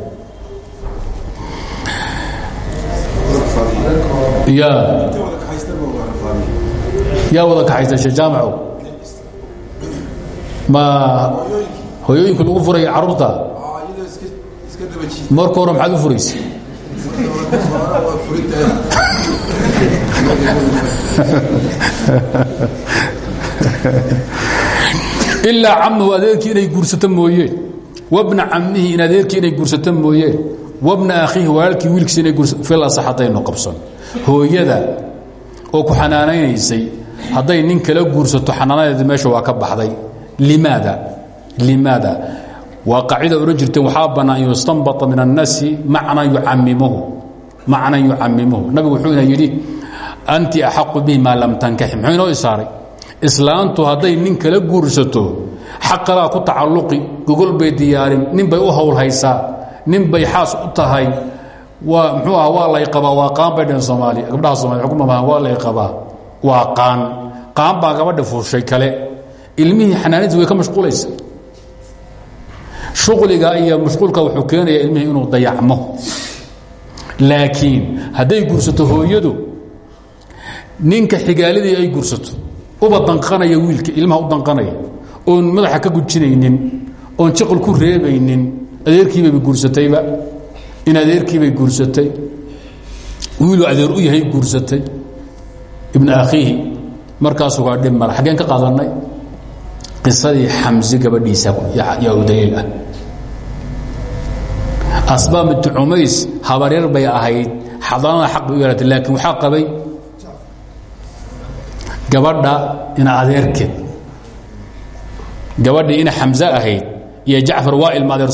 ya yaa wada kaxaysta shee jaamacow? Ma hooyooyinka lagu furaya carruurta? Marka hore maxaad u furaysa? Ilaa camahu adeerkii inay guursato mooyeen wabna camihi in adeerkii inay guursato mooyeen wabna akhiihi walaalkii wiilkiisa inay guursato. Fil asax haddaynu qabsan. Hooyada oo ku xanaanaynaysay hadday nin kala guursato xanaanadeeda meesha waa ka baxday. Limaada? Limaada? Waa qaacida odhan jirteen waxaa bannaan an yustanbata min annasi macnan yucamimuhu macnan yucamimuhu nabigu wuxuu ina anti axaqu bihi maa lam tankaxi muxuu isaaray islaantu hadday nin kala guursato xaqalaa ku tacalluqi gogol bay diyaarin nin bay u howlhaysaa nin bay xaas u tahay waa mxuu aha waa lay qabaa waa qaan bay dheen soomaaliya gabdhaha somalia xukumamaha waa lay qabaa waa qaan qaan baa gabadha fuushay kale. Ilmihii xanaanadiis way ka mashquulaysa. Shuqliga iyo mashquulka wuxuu keenaya ilmihii inuu dayacmo. Laakiin hadday gursato hooyadu ninka xigaaladii ay gursato uba danqanaya wiilka ilmaha u danqanaya oon madaxa ka gujinaynin oon jiqil ku reebaynin adeerkiibaba guursatayba? In adeerkiibay guursatay? Wiiluu adeer u yahay guursatay ibn akhiihi markaasuu kaa dhib mala xaggeen ka qaadanay qisadii xamsi gabadhiisa yaa u daliil ah. Asbaab bintu cumays habaryar bay ahayd xadaanada xaq bay u yeelatay laakiin waxaa qabay gabadha ina adeerkeed. Gabadhii ina xamse ahayd iyo jacfar waa ilma adeer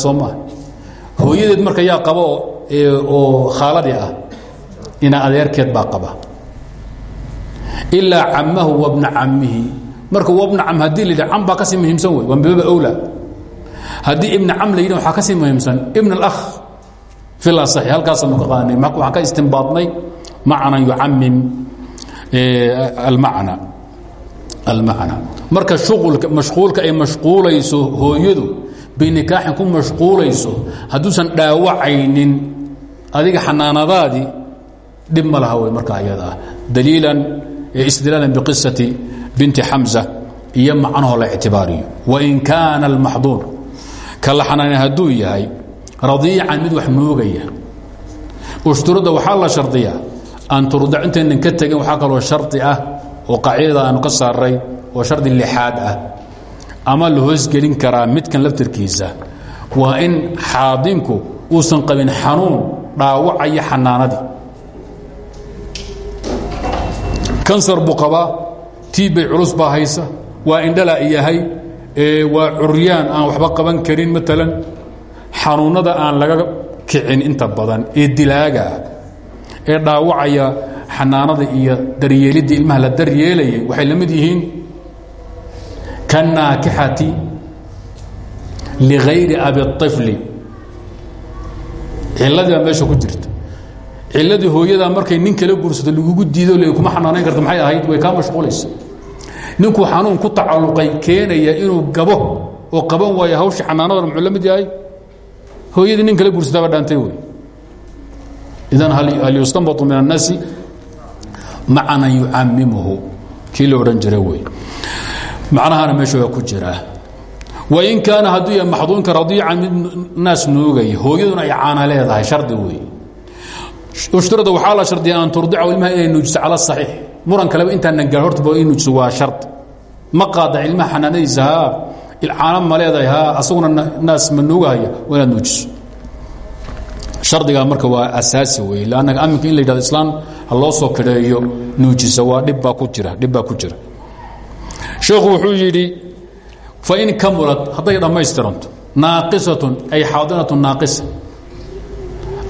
hooyadeed marka yaa oo khaaladii ah ina adeerkeed baa qaba ilaa camahu wabna camihi marka wabna cam haddii la yidhi cam baa ka sii muhiimsan wey waa mibaba awla haddii ibna cam la yidhi waxaa ka sii muhiimsan. Ibn اlakh fi lasaxi halkaasaanu ka qaadanay. Waxaan ka istimbaadnay macnan yucamim almacna almacna. Marka shuqulka mashquulka ay mashquulayso hooyadu binikaaxin ku mashquulayso hadduusan dhaawacaynin adiga xanaanadaadii dhib ma marka ayada daliilan istidlaalan biqisati binti xamza iyo macnahoo la ictibaariyo. Wain kaana almaxduur ka la xanaanay hadduu yahay radiican mid wax nuugaya ushturada waxaa la shardiyaa aan turdac intaynan ka tegin waxaa kaloo shardi ah oo qaacidada aanu ka saaray oo shardi lixaad ah. Ama la hoosgelin karaa midkan laftirkiisa waa in xaadinku uusan qabin xanuun dhaawacaya xanaanadii kansar buu qabaa tiibbay culus baa haysa waa indhala yahay waa curyaan aan waxba qaban karin maalan xanuunnada aan laga kicin inta badan ee dilaaga ah ee dhaawacaya xanaanada iyo daryeelidda ilmaha la daryeelayay waxay la mid yihiin kanaakixati ligayri abi طifli ciladii baa meesha ku jirta ciladii hooyadaa markay nin kala guursato lagugu diido le kuma xanaanayn karta maxay ahayd? Way kaa mashquulaysa. Ninkuu xanuun ku tacalluqay keenaya inuu gabo oo qaban waayo hawshii xanaanadana muxuu la mid nin kala guursataaba dhaantay wey. Idan hal yustanbatu min الnaasi macnan yucamimuhu kii la odhan jira wey. Macnahana meesha waa ku jiraa wain kaana hadduu yahay maxduunka radiican mid naas nuugaya hooyaduna ay caana shardi wey ushturada waxaa la shardiya an turdica ilmaha inay nuujiso cala saxiix. Muran kaleba intaanan gaar hortaba in nuujiso waa shard ma qaada ilmaha xanaanadiisa haa caana ma leedahay haa asaguna naas ma nuugahaya waa inaad nuujiso. Shardigaa marka waa asaasi wey lanna aminka in la yidhahdo islaan ha loo soo kareeyo nuujisa waa dhibbaa ku jira dhibbaa ku jira. Sheekhu wuxuu yidhi fain kamulad hadday dhammaystiranto naaqisatun ay xaadinatu naaqisa.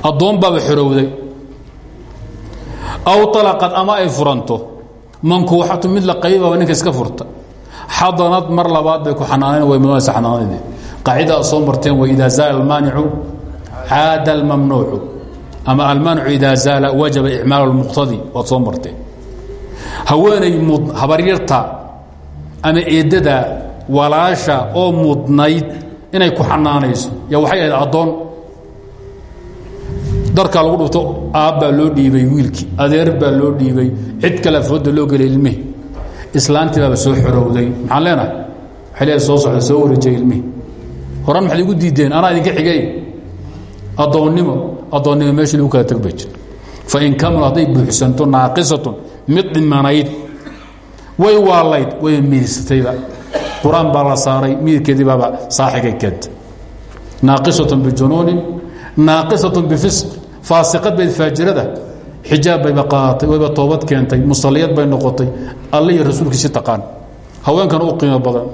Addoon baaba xorowday aw alaqad ama ay furanto. Mankuuxatu mid la qaybaba ninka iska furta. Xadanad mar labaad bay ku xanaanayn way mudanaysa xanaanadeed qaacidaa soo marteen wa idaa zaala almaanicu caada almamnuucu. Ama almaanicu idaa zaala wajaba icmaal اlmuqtadi waad soo marteen. Haweenay mud ama eeddada walaasha oo mudnayd inay ku xanaanayso. Ya waxay ahayd darkaa lagu dhufto aabbaa loo dhiibay wiilkii. Adeer baa loo dhiibay. Cid kale fooda loo gelay ilmihii. Islaantii baaba soo xorowday. Maxaan leenahay? Waxay soo socda soo wareejay ilmihii. Horan maxaad igu diideen anaa idinka xigay. Addoonnimo addoonnimo meeshii lagu kala tag bay jir fain kamul hadday buuxsanto naaqisatun mid dhimanayd way waalayd way miirsatayba qur'aan baa la saaray miirkeedii baaba saaxigay keenta naaqisatun bijunuunin naaqisatun bifisq faasiqad bayd faajirada xijaab bayba qaadatay wayba toobad keentay musalliyad bay noqotay alle iyo rasuulkiisi taqaan. Haweenkan u qiimo badan.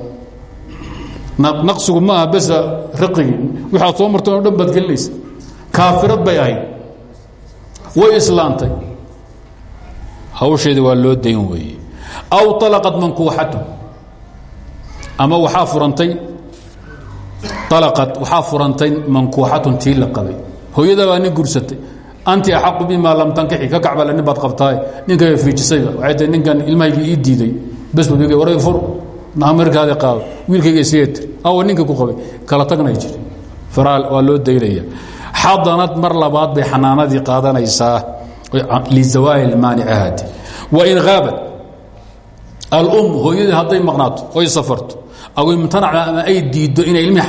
Naqsigu ma aha besa riqigii waxaad soo marteen o dhan baad kaafirad bay ahayd. Way islaantay. Hawsheeda waa loo dayn weeye. Aw alaqat mankuuxatu ama waxaa furantay alaqat waxaa furantay mankuuxatun tii la hooyada baa nin gursatay anti axaqu bimaa lam tankixi ka kacbale nin baad qabtaay. Ninkayga fiijisayba waxay tahay ninkan ilmahayga ii diiday. Besbug waray fur markaadi qaado. Wiilkayga isiga tir awa ninka ku qabay. Kala tagnay jir faraal waa loo daynaya xadanad mar labaad bay xanaanadii qaadanaysaa. Lizawaali maanicahaati wain haabat alum hooyadii hadday maqnaato oy safarto aw imtanacda ama ay diiddo inay ilmihii